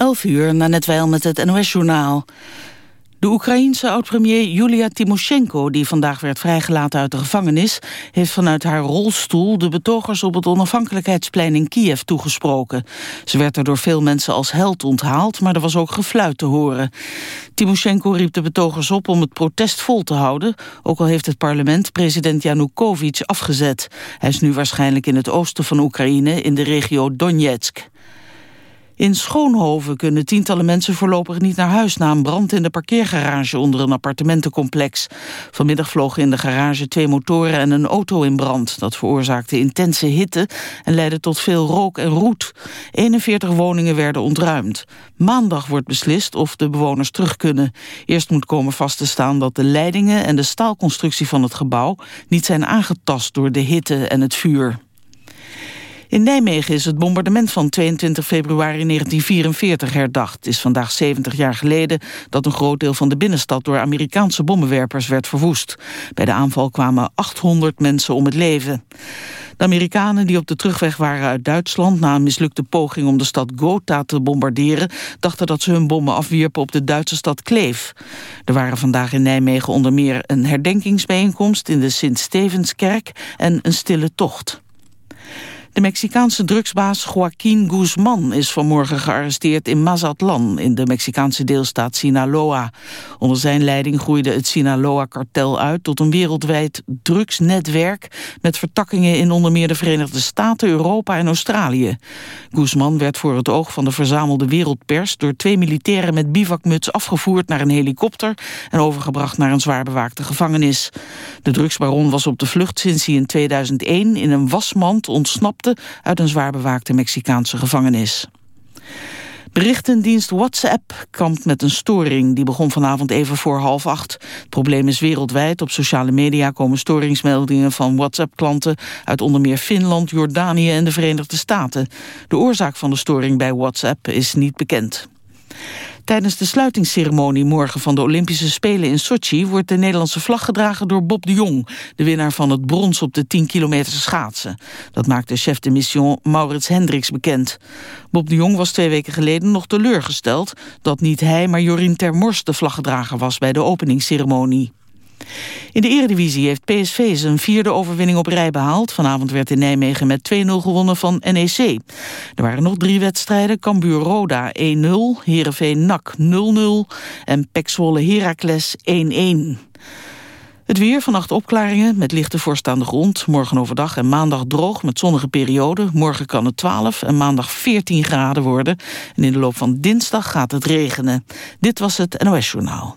11 uur, na net wel met het NOS-journaal. De Oekraïense oud-premier Julia Timoshenko, die vandaag werd vrijgelaten uit de gevangenis, heeft vanuit haar rolstoel de betogers op het onafhankelijkheidsplein in Kiev toegesproken. Ze werd er door veel mensen als held onthaald, maar er was ook gefluit te horen. Timoshenko riep de betogers op om het protest vol te houden, ook al heeft het parlement president Yanukovych afgezet. Hij is nu waarschijnlijk in het oosten van Oekraïne, in de regio Donetsk. In Schoonhoven kunnen tientallen mensen voorlopig niet naar huis... na een brand in de parkeergarage onder een appartementencomplex. Vanmiddag vlogen in de garage twee motoren en een auto in brand. Dat veroorzaakte intense hitte en leidde tot veel rook en roet. 41 woningen werden ontruimd. Maandag wordt beslist of de bewoners terug kunnen. Eerst moet komen vast te staan dat de leidingen en de staalconstructie van het gebouw... niet zijn aangetast door de hitte en het vuur. In Nijmegen is het bombardement van 22 februari 1944 herdacht. Het is vandaag 70 jaar geleden dat een groot deel van de binnenstad... door Amerikaanse bommenwerpers werd verwoest. Bij de aanval kwamen 800 mensen om het leven. De Amerikanen die op de terugweg waren uit Duitsland... na een mislukte poging om de stad Gotha te bombarderen... dachten dat ze hun bommen afwierpen op de Duitse stad Kleef. Er waren vandaag in Nijmegen onder meer een herdenkingsbijeenkomst... in de Sint-Stevenskerk en een stille tocht. De Mexicaanse drugsbaas Joaquín Guzman is vanmorgen gearresteerd in Mazatlan in de Mexicaanse deelstaat Sinaloa. Onder zijn leiding groeide het Sinaloa-kartel uit tot een wereldwijd drugsnetwerk met vertakkingen in onder meer de Verenigde Staten, Europa en Australië. Guzman werd voor het oog van de verzamelde wereldpers door twee militairen met bivakmuts afgevoerd naar een helikopter en overgebracht naar een zwaar bewaakte gevangenis. De drugsbaron was op de vlucht sinds hij in 2001 in een wasmand ontsnapt uit een zwaar bewaakte Mexicaanse gevangenis. Berichtendienst WhatsApp kampt met een storing. Die begon vanavond even voor half acht. Het probleem is wereldwijd. Op sociale media komen storingsmeldingen van WhatsApp-klanten... uit onder meer Finland, Jordanië en de Verenigde Staten. De oorzaak van de storing bij WhatsApp is niet bekend. Tijdens de sluitingsceremonie morgen van de Olympische Spelen in Sochi... wordt de Nederlandse vlag gedragen door Bob de Jong... de winnaar van het brons op de 10 kilometer schaatsen. Dat maakte chef de mission Maurits Hendricks bekend. Bob de Jong was twee weken geleden nog teleurgesteld... dat niet hij, maar Jorien Termors de vlaggedrager was bij de openingsceremonie. In de Eredivisie heeft PSV zijn vierde overwinning op rij behaald. Vanavond werd in Nijmegen met 2-0 gewonnen van NEC. Er waren nog drie wedstrijden. Cambuur Roda 1-0, Heerenveen NAC 0-0 en Pek Zwolle Heracles 1-1. Het weer, vannacht opklaringen met lichte vorst aan de grond. Morgen overdag en maandag droog met zonnige perioden. Morgen kan het 12 en maandag 14 graden worden. En in de loop van dinsdag gaat het regenen. Dit was het NOS Journaal.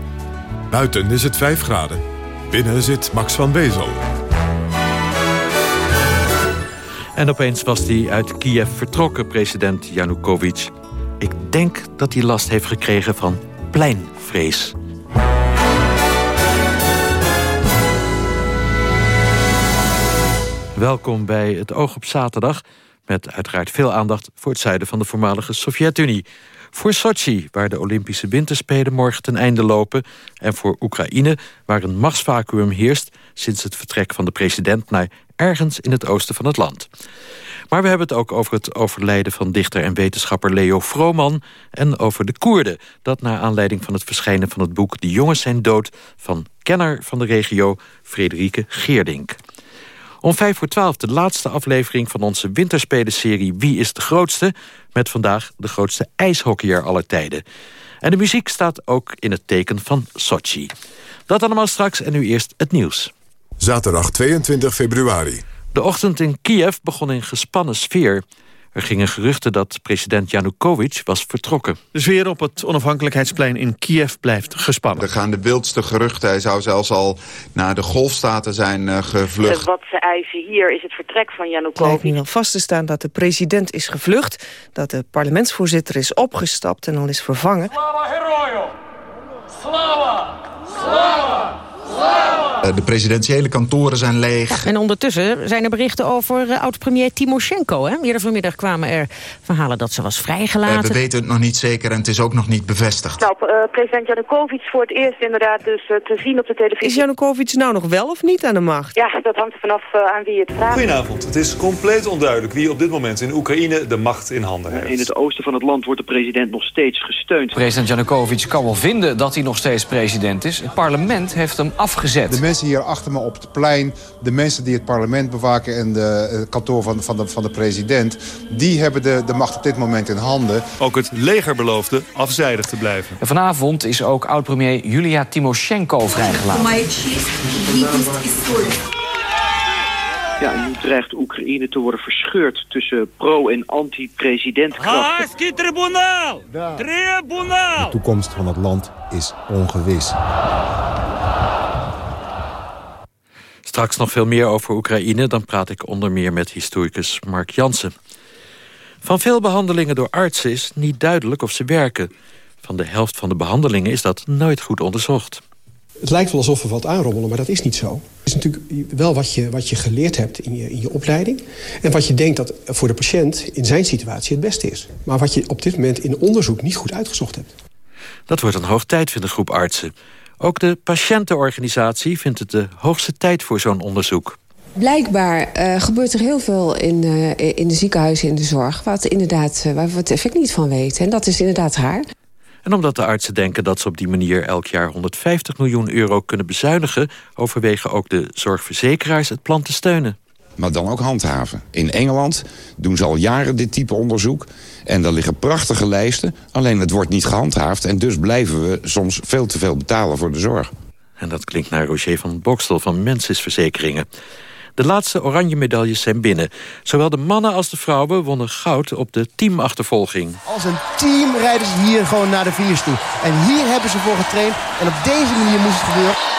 Buiten is het 5 graden. Binnen zit Max van Wezel. En opeens was hij uit Kiev vertrokken, president Yanukovych. Ik denk dat hij last heeft gekregen van pleinvrees. Welkom bij het Oog op Zaterdag... met uiteraard veel aandacht voor het zuiden van de voormalige Sovjet-Unie voor Sochi, waar de Olympische Winterspelen morgen ten einde lopen... en voor Oekraïne, waar een machtsvacuum heerst... sinds het vertrek van de president naar ergens in het oosten van het land. Maar we hebben het ook over het overlijden van dichter en wetenschapper Leo Vrooman... en over de Koerden, dat naar aanleiding van het verschijnen van het boek... De jongens zijn dood van kenner van de regio Frederike Geerdink. Om vijf voor twaalf de laatste aflevering van onze winterspelen-serie Wie is de Grootste? Met vandaag de grootste ijshockeyer aller tijden. En de muziek staat ook in het teken van Sochi. Dat allemaal straks en nu eerst het nieuws. Zaterdag 22 februari. De ochtend in Kiev begon in gespannen sfeer. Er gingen geruchten dat president Janukovic was vertrokken. De sfeer op het onafhankelijkheidsplein in Kiev blijft gespannen. Er gaan de wildste geruchten. Hij zou zelfs al naar de golfstaten zijn uh, gevlucht. Wat ze eisen hier is het vertrek van Janukovic. Het nu nog vast te staan dat de president is gevlucht... dat de parlementsvoorzitter is opgestapt en al is vervangen. Slava herojo! Slava! Slava! Eh, de presidentiële kantoren zijn leeg. en ondertussen zijn er berichten over uh, oud-premier Timoshenko. Hè? Eerder vanmiddag kwamen er verhalen dat ze was vrijgelaten. Uh, we weten het nog niet zeker en het is ook nog niet bevestigd. Nou, president Janukovic voor het eerst inderdaad dus te zien op de televisie. Is Janukovic nou nog wel of niet aan de macht? Ja, dat hangt er vanaf aan wie het vraagt. Goedenavond. Het is compleet onduidelijk wie op dit moment in Oekraïne de macht in handen heeft. In het oosten van het land wordt de president nog steeds gesteund. President Janukovic kan wel vinden dat hij nog steeds president is. Het parlement heeft hem afgezet. De mensen hier achter me op het plein, de mensen die het parlement bewaken... en de, het kantoor van, van, de, van de president, die hebben de, de macht op dit moment in handen. Ook het leger beloofde afzijdig te blijven. En vanavond is ook oud-premier Julia Timoshenko vrijgelaten. Ja, nu dreigt Oekraïne te worden verscheurd tussen pro- en anti-presidentkrachten. tribunaal! Tribunaal! De toekomst van het land is ongewis. Straks nog veel meer over Oekraïne. Dan praat ik onder meer met historicus Mark Jansen. Van veel behandelingen door artsen is niet duidelijk of ze werken. Van de helft van de behandelingen is dat nooit goed onderzocht. Het lijkt wel alsof er wat aanrommelen, maar dat is niet zo. Het is natuurlijk wel wat je, wat je geleerd hebt in je, in je opleiding... en wat je denkt dat voor de patiënt in zijn situatie het beste is. Maar wat je op dit moment in onderzoek niet goed uitgezocht hebt. Dat wordt een hoog tijd, vindt de groep artsen. Ook de patiëntenorganisatie vindt het de hoogste tijd voor zo'n onderzoek. Blijkbaar uh, gebeurt er heel veel in, uh, in de ziekenhuizen in de zorg... Wat inderdaad, uh, waar we het effect niet van weten. En dat is inderdaad raar. En omdat de artsen denken dat ze op die manier elk jaar 150 miljoen euro kunnen bezuinigen... overwegen ook de zorgverzekeraars het plan te steunen maar dan ook handhaven. In Engeland doen ze al jaren dit type onderzoek. En daar liggen prachtige lijsten. Alleen het wordt niet gehandhaafd. En dus blijven we soms veel te veel betalen voor de zorg. En dat klinkt naar Roger van Bokstel van Mensis Verzekeringen. De laatste oranje medailles zijn binnen. Zowel de mannen als de vrouwen wonnen goud op de teamachtervolging. Als een team rijden ze hier gewoon naar de finish toe. En hier hebben ze voor getraind. En op deze manier moest het gebeuren.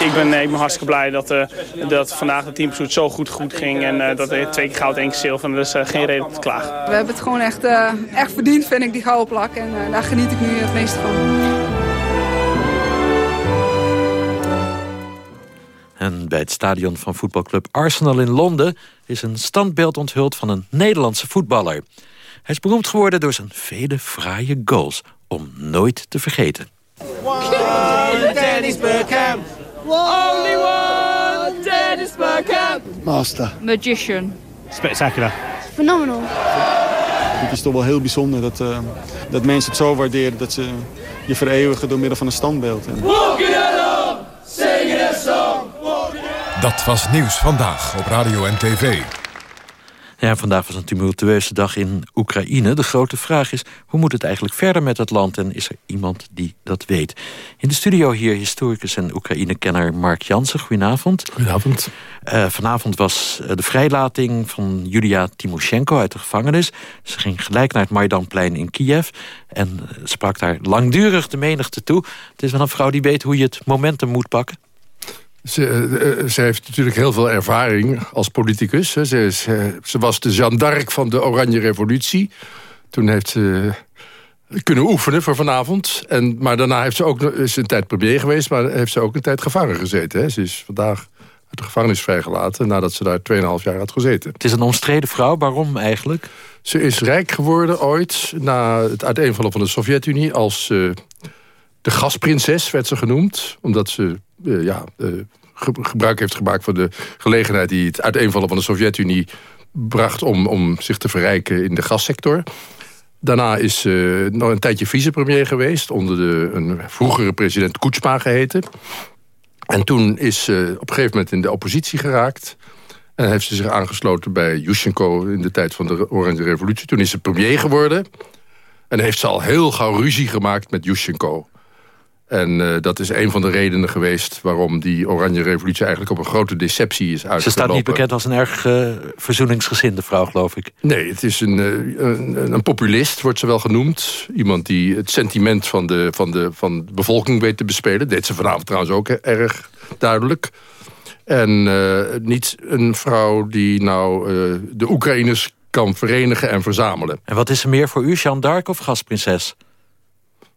Ik ben, ik ben hartstikke blij dat, uh, dat vandaag de teamzoet zo goed, goed ging. En uh, dat er twee keer goud, één keer zilver. En dus uh, geen reden om te klagen. We hebben het gewoon echt, echt verdiend, vind ik, die gouden plak. En daar geniet ik nu het meeste van. En bij het stadion van voetbalclub Arsenal in Londen... is een standbeeld onthuld van een Nederlandse voetballer. Hij is beroemd geworden door zijn vele fraaie goals. Om nooit te vergeten. One Dennis Burkham. Only one Dennis Burkham. Master. Magician. Spectacular. Phenomenal. Het is toch wel heel bijzonder dat, uh, dat mensen het zo waarderen... dat ze je vereeuwigen door middel van een standbeeld. Dat was Nieuws Vandaag op Radio en TV. Ja, vandaag was een tumultueuze dag in Oekraïne. De grote vraag is, hoe moet het eigenlijk verder met het land? En is er iemand die dat weet? In de studio hier historicus en Oekraïne-kenner Mark Jansen. Goedenavond. Goedenavond. Uh, vanavond was eh, de vrijlating van Julia Timoshenko uit de gevangenis. Ze ging gelijk naar het Maidanplein in Kiev... en eh, sprak daar langdurig de menigte toe. Het is wel een vrouw die weet hoe je het momentum moet pakken. Ze, uh, ze, heeft natuurlijk heel veel ervaring als politicus. Ze, ze, ze, was de Jeanne d'Arc van de Oranje Revolutie. Toen heeft ze kunnen oefenen voor vanavond. En, maar daarna heeft ze ook, is een tijd premier geweest... maar heeft ze ook een tijd gevangen gezeten. Hè. Ze is vandaag uit de gevangenis vrijgelaten... nadat ze daar 2,5 jaar had gezeten. Het is een omstreden vrouw. Waarom eigenlijk? Ze is rijk geworden ooit... na het uiteenvallen van de Sovjet-Unie... als uh, de gasprinses werd ze genoemd. Omdat ze uh, ja, uh, gebruik heeft gemaakt van de gelegenheid... die het uiteenvallen van de Sovjet-Unie bracht... Om, om zich te verrijken in de gassector. Daarna is ze nog een tijdje vicepremier geweest... onder de, een vroegere president Kuchma geheten. En toen is ze op een gegeven moment in de oppositie geraakt... En heeft ze zich aangesloten bij Yushchenko in de tijd van de Oranje Revolutie. Toen is ze premier geworden. En heeft ze al heel gauw ruzie gemaakt met Yushchenko. En uh, dat is een van de redenen geweest waarom die Oranje Revolutie eigenlijk op een grote deceptie is uitgelopen. Ze staat niet bekend als een erg uh, verzoeningsgezinde vrouw, geloof ik. Nee, het is een, uh, een, een, populist, wordt ze wel genoemd. Iemand die het sentiment van de, van de, van de bevolking weet te bespelen. Dat deed ze vanavond trouwens ook erg duidelijk. En niet een vrouw die nou de Oekraïners kan verenigen en verzamelen. En wat is er meer voor u, Jeanne d'Arc of gasprinses?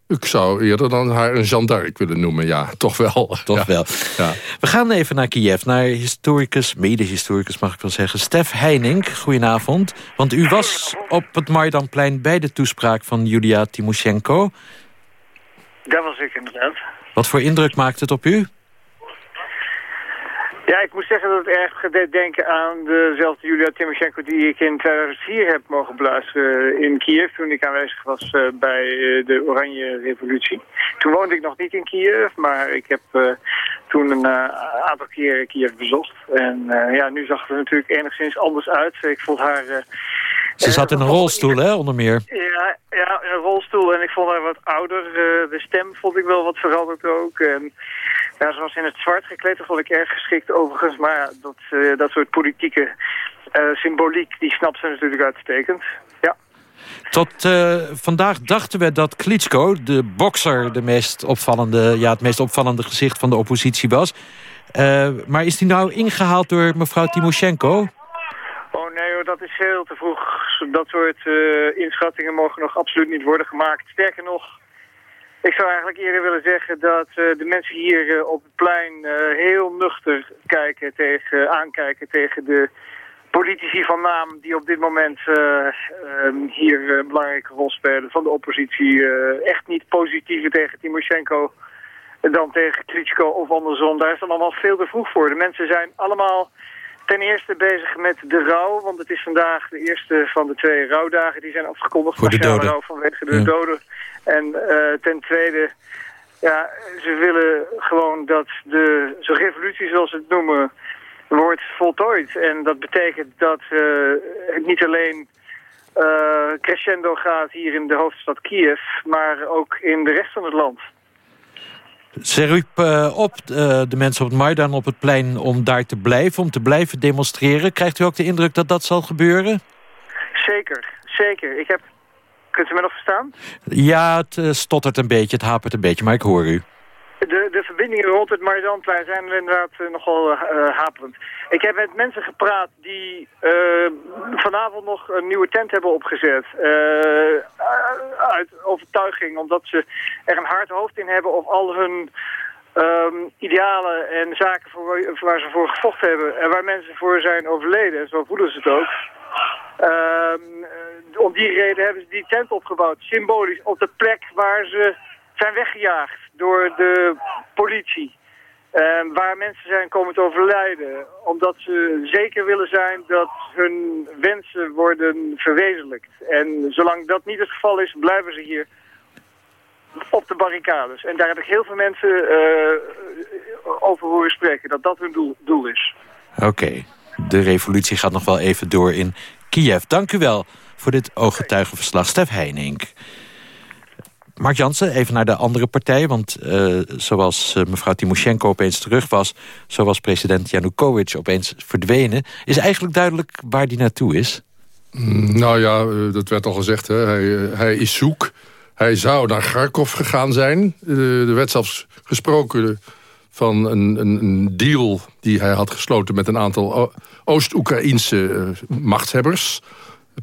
Ik zou eerder dan haar een Jeanne d'Arc willen noemen, ja, toch wel. Toch ja. wel. Ja. We gaan even naar Kiev, naar historicus, mede-historicus mag ik wel zeggen... Stef Heining, goedenavond. Want u was op het Maidanplein bij de toespraak van Julia Timoshenko. Daar was ik inderdaad. Wat voor indruk maakt het op u? Ja, ik moet zeggen dat het erg deed denken aan dezelfde Julia Timoshenko die ik in 2004 heb mogen beluisteren in Kiev toen ik aanwezig was uh, bij uh, de Oranje Revolutie. Toen woonde ik nog niet in Kiev, maar ik heb uh, toen een aantal keren Kiev bezocht. En ja, nu zag het er natuurlijk enigszins anders uit. Ik vond haar... Ze zat in een rolstoel, hè, onder meer? Ja, ja, in een rolstoel. En ik vond haar wat ouder. de stem vond ik wel wat veranderd ook. En ja, ze was in het zwart gekleed, dat vond ik erg geschikt overigens. Maar ja, dat, uh, dat soort politieke uh, symboliek, die snapt ze natuurlijk uitstekend. Ja. Tot uh, vandaag dachten we dat Klitschko, de bokser, de meest opvallende, ja, het meest opvallende gezicht van de oppositie was. maar is die nou ingehaald door mevrouw Timoshenko? Oh nee hoor, dat is heel te vroeg. Dat soort inschattingen mogen nog absoluut niet worden gemaakt. Sterker nog, ik zou eigenlijk eerder willen zeggen dat uh, de mensen hier uh, op het plein uh, heel nuchter kijken tegen, aankijken tegen de politici van naam die op dit moment hier een belangrijke rol spelen van de oppositie. echt niet positiever tegen Timoshenko dan tegen Klitschko of andersom. Daar is dan allemaal veel te vroeg voor. De mensen zijn allemaal ten eerste bezig met de rouw, want het is vandaag de eerste van de twee rouwdagen die zijn afgekondigd. Voor de doden. Rouw vanwege de ja. doden. En uh, ten tweede, ja, ze willen gewoon dat de zo'n revolutie, zoals ze het noemen, wordt voltooid. En dat betekent dat uh, het niet alleen uh, crescendo gaat hier in de hoofdstad Kiev, maar ook in de rest van het land. Ze riep uh, op uh, de mensen op het Maidan op het plein om daar te blijven, om te blijven demonstreren. Krijgt u ook de indruk dat dat zal gebeuren? Zeker, zeker. Ik heb... Kunt u me nog verstaan? Ja, het uh, stottert een beetje, het hapert een beetje, maar ik hoor u. De, de verbindingen rond het Maidanplein zijn inderdaad uh, nogal uh, haperend. Ik heb met mensen gepraat die vanavond nog een nieuwe tent hebben opgezet. uit overtuiging, omdat ze er een hard hoofd in hebben of al hun um, idealen en zaken voor, waar ze voor gevochten hebben. En waar mensen voor zijn overleden. En zo voelen ze het ook. Um, om die reden hebben ze die tent opgebouwd. Symbolisch op de plek waar ze zijn weggejaagd door de politie. Uh, waar mensen zijn komen te overlijden. Omdat ze zeker willen zijn dat hun wensen worden verwezenlijkt. En zolang dat niet het geval is, blijven ze hier op de barricades. En daar heb ik heel veel mensen uh, over horen spreken. Dat dat hun doel, doel is. Oké, de revolutie gaat nog wel even door in Kiev. Dank u wel voor dit ooggetuigenverslag. Stef Heining. Mark Jansen, even naar de andere partij. Want uh, zoals uh, mevrouw Timoshenko opeens terug was... zo was president Yanukovych opeens verdwenen. Is eigenlijk duidelijk waar die naartoe is? Mm, nou ja, uh, dat werd al gezegd. Hè. Hij, hij, is zoek. Hij zou naar Kharkov gegaan zijn. er werd zelfs gesproken van een, een, een, deal die hij had gesloten... met een aantal Oost-Oekraïnse machthebbers...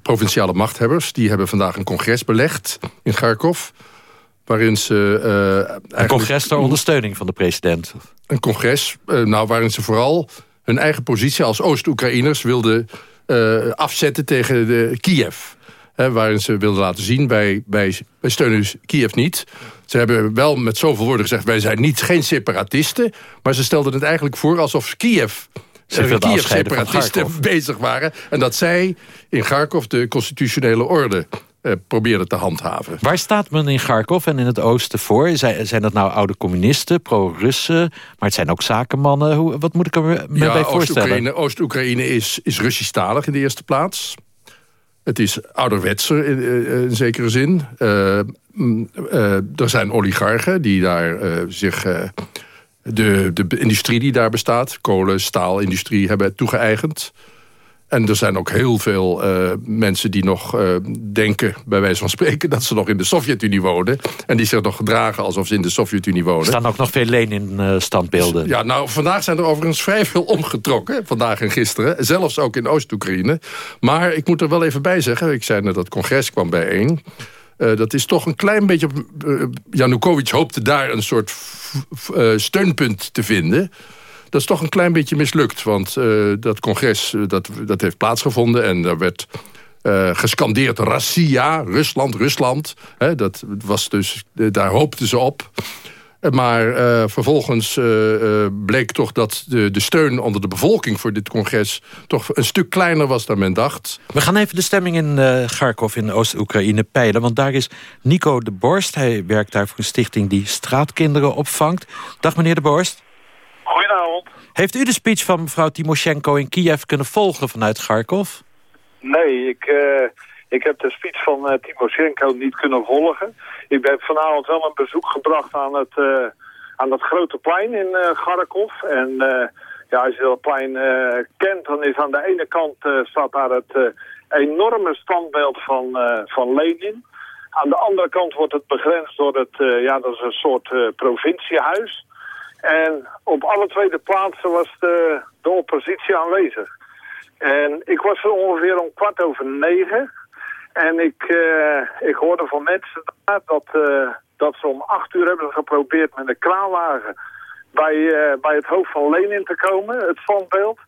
provinciale machthebbers. Die hebben vandaag een congres belegd in Kharkov waarin ze... Uh, een congres ter ondersteuning van de president? Een congres, uh, nou, waarin ze vooral hun eigen positie als Oost-Oekraïners wilden uh, afzetten tegen de Kiev. waarin ze wilden laten zien, wij, wij, wij steunen Kiev niet. Ze hebben wel met zoveel woorden gezegd, wij zijn niet, geen separatisten. Maar ze stelden het eigenlijk voor alsof Kiev Kiev-separatisten bezig waren. En dat zij in Kharkov de constitutionele orde uh, probeerden te handhaven. Waar staat men in Kharkov en in het oosten voor? Zijn, zijn dat nou oude communisten, pro-Russen? Maar het zijn ook zakenmannen. Hoe, wat moet ik er me ja, bij voorstellen? Oost-Oekraïne is, is Russisch-talig in de eerste plaats. Het is ouderwetser in, in zekere zin. Uh, eh, er zijn oligarchen die daar eh, zich... eh, de, de industrie die daar bestaat, kolen, staalindustrie, hebben toegeëigend. En er zijn ook heel veel eh, mensen die nog eh, denken, bij wijze van spreken... dat ze nog in de Sovjet-Unie wonen. En die zich nog gedragen alsof ze in de Sovjet-Unie wonen. Er staan ook nog veel Lenin-standbeelden. Ja, nou, vandaag zijn er overigens vrij veel omgetrokken. Vandaag en gisteren. Zelfs ook in Oost-Oekraïne. Maar ik moet er wel even bij zeggen. Ik zei net dat het congres kwam bijeen. Uh, dat is toch een klein beetje... Uh, Janukovic hoopte daar een soort uh, steunpunt te vinden. Dat is toch een klein beetje mislukt. Want dat congres dat, dat heeft plaatsgevonden. En daar werd gescandeerd Rassia, Rusland, Rusland. Dat was dus, daar hoopten ze op. Maar uh, vervolgens uh, uh, bleek toch dat de, de steun onder de bevolking voor dit congres toch een stuk kleiner was dan men dacht. We gaan even de stemming in Kharkov in Oost-Oekraïne peilen. Want daar is Nico de Borst. Hij werkt daar voor een stichting die straatkinderen opvangt. Dag meneer de Borst. Goedenavond. Heeft u de speech van mevrouw Timoshenko in Kiev kunnen volgen vanuit Kharkov? Nee, ik, ik heb de speech van Timoshenko niet kunnen volgen. Ik heb vanavond wel een bezoek gebracht aan het, uh, aan dat grote plein in uh, Kharkov. En uh, ja, als je dat plein kent, dan is aan de ene kant staat daar het enorme standbeeld van, van Lenin. Aan de andere kant wordt het begrensd door het, ja, dat is een soort provinciehuis. En op alle twee de plaatsen was de, de oppositie aanwezig. En ik was er ongeveer om kwart over negen. En ik, uh, ik hoorde van mensen dat, uh, dat ze om acht uur hebben geprobeerd met een kraanwagen bij, uh, bij het hoofd van Lenin te komen, het standbeeld.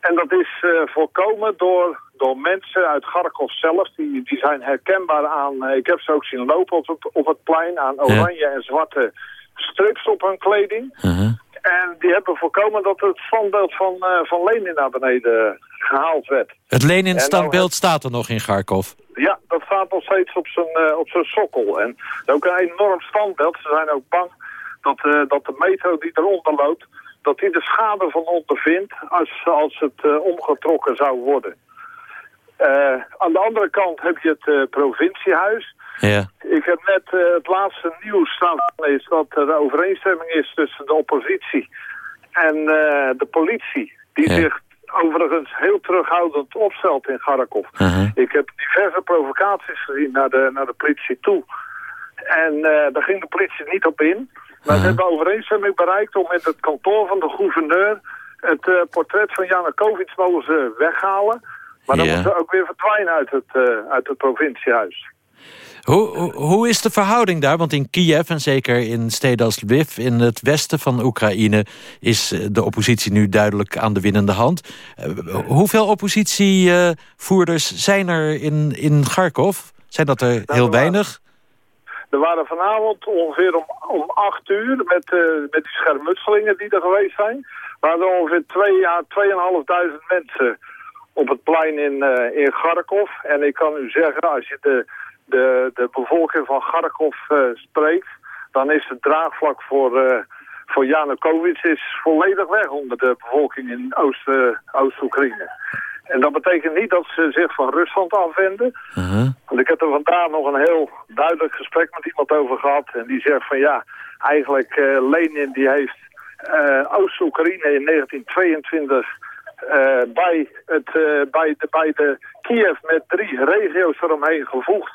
En dat is voorkomen door, door mensen uit Garkov zelf, die, die zijn herkenbaar aan, ik heb ze ook zien lopen op het, op het plein, aan oranje en zwarte strips op hun kleding. -huh. En die hebben voorkomen dat het standbeeld van, uh, van Lenin naar beneden gehaald werd. Het Lenin-standbeeld staat er nog in Kharkov? Ja, dat staat nog steeds op zijn, uh, op zijn sokkel. En ook een enorm standbeeld. Ze zijn ook bang dat, uh, dat de metro die eronder loopt... dat die de schade van ondervindt als, als het omgetrokken zou worden. aan de andere kant heb je het provinciehuis... Ja. Ik heb net uh, het laatste nieuws staan gelezen dat er overeenstemming is tussen de oppositie en uh, de politie. Die ja. zich overigens heel terughoudend opstelt in Kharkov. Uh -huh. Ik heb diverse provocaties gezien naar de, naar de politie toe. En uh, daar ging de politie niet op in. Maar ze hebben overeenstemming bereikt om met het kantoor van de gouverneur het portret van Janukovic mogen ze weghalen. Maar dan Ja. moeten ze ook weer verdwijnen uit het, uit het provinciehuis. Hoe, hoe- hoe is de verhouding daar? Want in Kiev en zeker in steden als Lviv... in het westen van Oekraïne is eh, de oppositie nu duidelijk aan de winnende hand. Eh, hoeveel oppositievoerders zijn er in, in Kharkov? Zijn dat er heel weinig? Er waren vanavond ongeveer om, om acht uur met, eh, met die schermutselingen die er geweest zijn. waren er ongeveer twee à 2.500 mensen op het plein in, eh, in Kharkov. En ik kan u zeggen, als je de, de, de bevolking van Kharkov eh, spreekt... dan is het draagvlak voor, eh voor Janukovic is volledig weg onder de bevolking in Oost, eh, Oost-Oekraïne. en dat betekent niet dat ze zich van Rusland afwenden. Want ik heb er vandaag nog een heel duidelijk gesprek met iemand over gehad. En die zegt van ja, eigenlijk Lenin die heeft Oost-Oekraïne in 1922 eh, bij, het, bij, de, bij de Kiev met drie regio's eromheen gevoegd.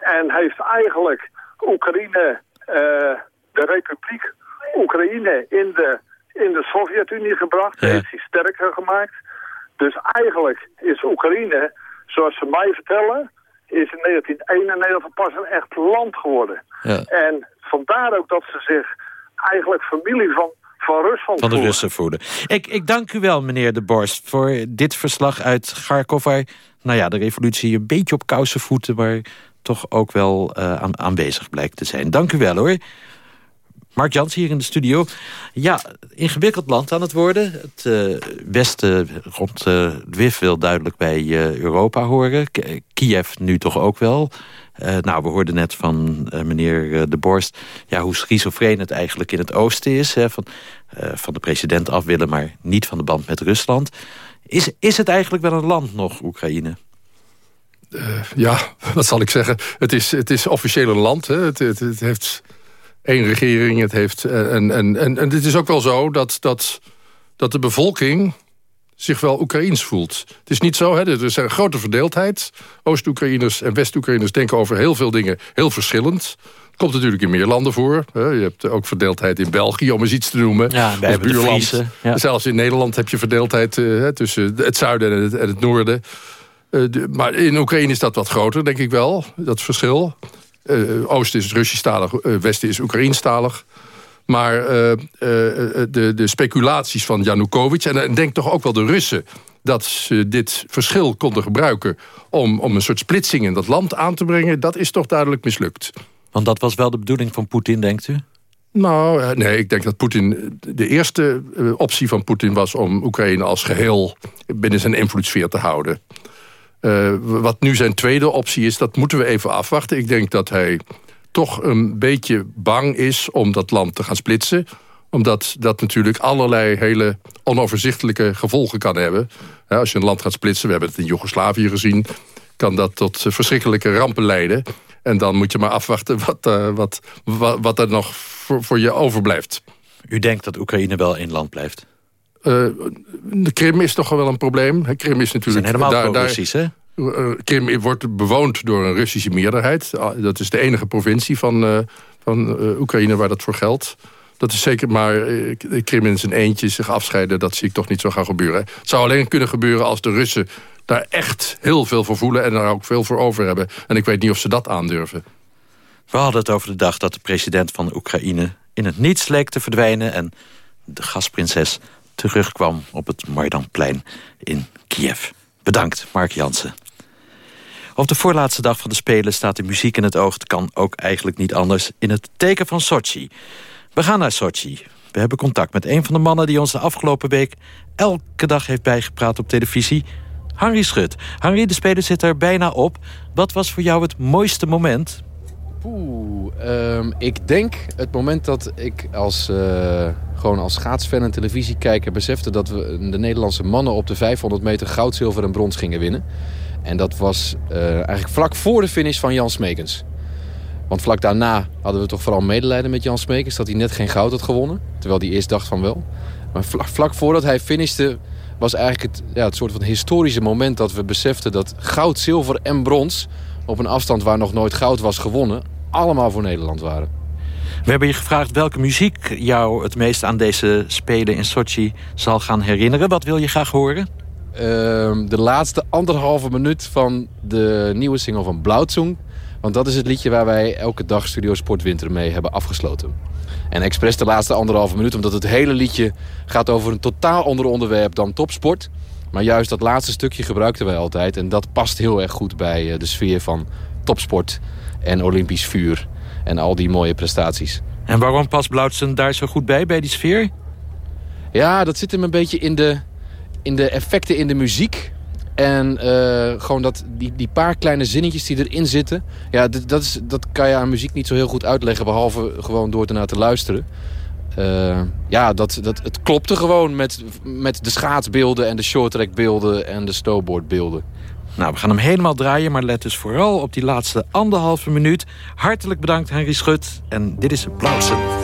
En heeft eigenlijk Oekraïne, eh, de republiek Oekraïne in de, in de Sovjet-Unie gebracht. Heeft hij sterker gemaakt. Dus eigenlijk is Oekraïne, zoals ze mij vertellen, is in 1991 pas een echt land geworden. Ja. En vandaar ook dat ze zich eigenlijk familie van, van Rusland Van de. Russen voeden. Ik, ik dank u wel, meneer De Borst, voor dit verslag uit Kharkov... waar nou ja, de revolutie een beetje op kousen voeten... maar toch ook wel eh, aan, aanwezig blijkt te zijn. Dank u wel, hoor. Mark Jans hier in de studio. Ja, ingewikkeld land aan het worden. Het eh, westen rond eh Lviv wil duidelijk bij eh, Europa horen. Kiev nu toch ook wel. Nou, we hoorden net van meneer De Borst... Ja, hoe schizofreen het eigenlijk in het oosten is. Hè, van, van de president af willen, maar niet van de band met Rusland. Is, is het eigenlijk wel een land nog, Oekraïne? Ja, wat zal ik zeggen? Het is, het is officieel een land. Hè? Het, het, het heeft één regering. Het heeft, en, en, en, en het is ook wel zo dat, dat, dat de bevolking zich wel Oekraïens voelt. Het is niet zo, hè, er is een grote verdeeldheid. Oost-Oekraïners en West-Oekraïners denken over heel veel dingen heel verschillend. Komt natuurlijk in meer landen voor. Je hebt ook verdeeldheid in België, om eens iets te noemen. Ja, buurland. Ja. Zelfs in Nederland heb je verdeeldheid uh, tussen het zuiden en het, en het noorden. Uh, de, maar in Oekraïne is dat wat groter, denk ik wel, dat verschil. Uh, Oosten is Russisch-talig, Westen is Oekraïnstalig. Maar de, de speculaties van Janukovic... en denk toch ook wel de Russen dat ze dit verschil konden gebruiken... om, om een soort splitsing in dat land aan te brengen... dat is toch duidelijk mislukt. Want dat was wel de bedoeling van Poetin, denkt u? Nou, eh, nee, ik denk dat Poetin... De eerste eh, optie van Poetin was om Oekraïne als geheel... binnen zijn invloedssfeer te houden. Uh, wat nu zijn tweede optie is, dat moeten we even afwachten. Ik denk dat hij toch een beetje bang is om dat land te gaan splitsen omdat dat natuurlijk allerlei hele onoverzichtelijke gevolgen kan hebben. Als je een land gaat splitsen, we hebben het in Joegoslavië gezien... kan dat tot verschrikkelijke rampen leiden. En dan moet je maar afwachten wat, wat, wat, wat, er nog voor, voor, je overblijft. U denkt dat Oekraïne wel één land blijft? De Krim is toch wel een probleem. Krim is natuurlijk... helemaal daar, Russisch, hè? Uh, Krim wordt bewoond door een Russische meerderheid. Ah, dat is de enige provincie van, van Oekraïne waar dat voor geldt. Dat is zeker, maar Krim in zijn eentje zich afscheiden... dat zie ik toch niet zo gaan gebeuren. Het zou alleen kunnen gebeuren als de Russen daar echt heel veel voor voelen... en daar ook veel voor over hebben. En ik weet niet of ze dat aandurven. We hadden het over de dag dat de president van Oekraïne... in het niets leek te verdwijnen... en de gasprinses terugkwam op het Maidanplein in Kiev. Bedankt, Mark Jansen. Op de voorlaatste dag van de Spelen staat de muziek in het oog. Het kan ook eigenlijk niet anders in het teken van Sochi. We gaan naar Sochi. We hebben contact met een van de mannen die ons de afgelopen week... elke dag heeft bijgepraat op televisie... Harry Schut. Harry, de speler zit er bijna op. Wat was voor jou het mooiste moment? Oeh, um, ik denk het moment dat ik als, uh, gewoon als schaatsfan en televisiekijker besefte... dat we de Nederlandse mannen op de 500 meter goud, zilver en brons gingen winnen. En dat was uh, eigenlijk vlak voor de finish van Jan Smekens. Want vlak daarna hadden we toch vooral medelijden met Jan Smekens... dat hij net geen goud had gewonnen, terwijl hij eerst dacht van wel. Maar vlak, vlak voordat hij finishte was eigenlijk het, ja, het soort van historische moment dat we beseften dat goud, zilver en brons... op een afstand waar nog nooit goud was gewonnen, allemaal voor Nederland waren. We hebben je gevraagd welke muziek jou het meest aan deze Spelen in Sochi zal gaan herinneren. Wat wil je graag horen? Uh, de laatste anderhalve minuut van de nieuwe single van Blauwzoen. Want dat is het liedje waar wij elke dag Studio Sportwinter mee hebben afgesloten. En expres de laatste anderhalve minuut, omdat het hele liedje gaat over een totaal ander onderwerp dan topsport. Maar juist dat laatste stukje gebruikten wij altijd. En dat past heel erg goed bij eh, de sfeer van topsport en Olympisch vuur. En al die mooie prestaties. En waarom past Blauwtsen daar zo goed bij, bij die sfeer? Ja, dat zit hem een beetje in de, in de effecten in de muziek. En uh, gewoon dat, die, die paar kleine zinnetjes die erin zitten... Ja, dat, is, dat kan je aan muziek niet zo heel goed uitleggen... behalve gewoon door ernaar te luisteren. Uh, ja, dat, dat, het klopte gewoon met, met de schaatsbeelden... en de shorttrackbeelden en de snowboardbeelden. Nou, we gaan hem helemaal draaien, maar let dus vooral op die laatste anderhalve minuut. Hartelijk bedankt, Henry Schut. En dit is Blauwsen.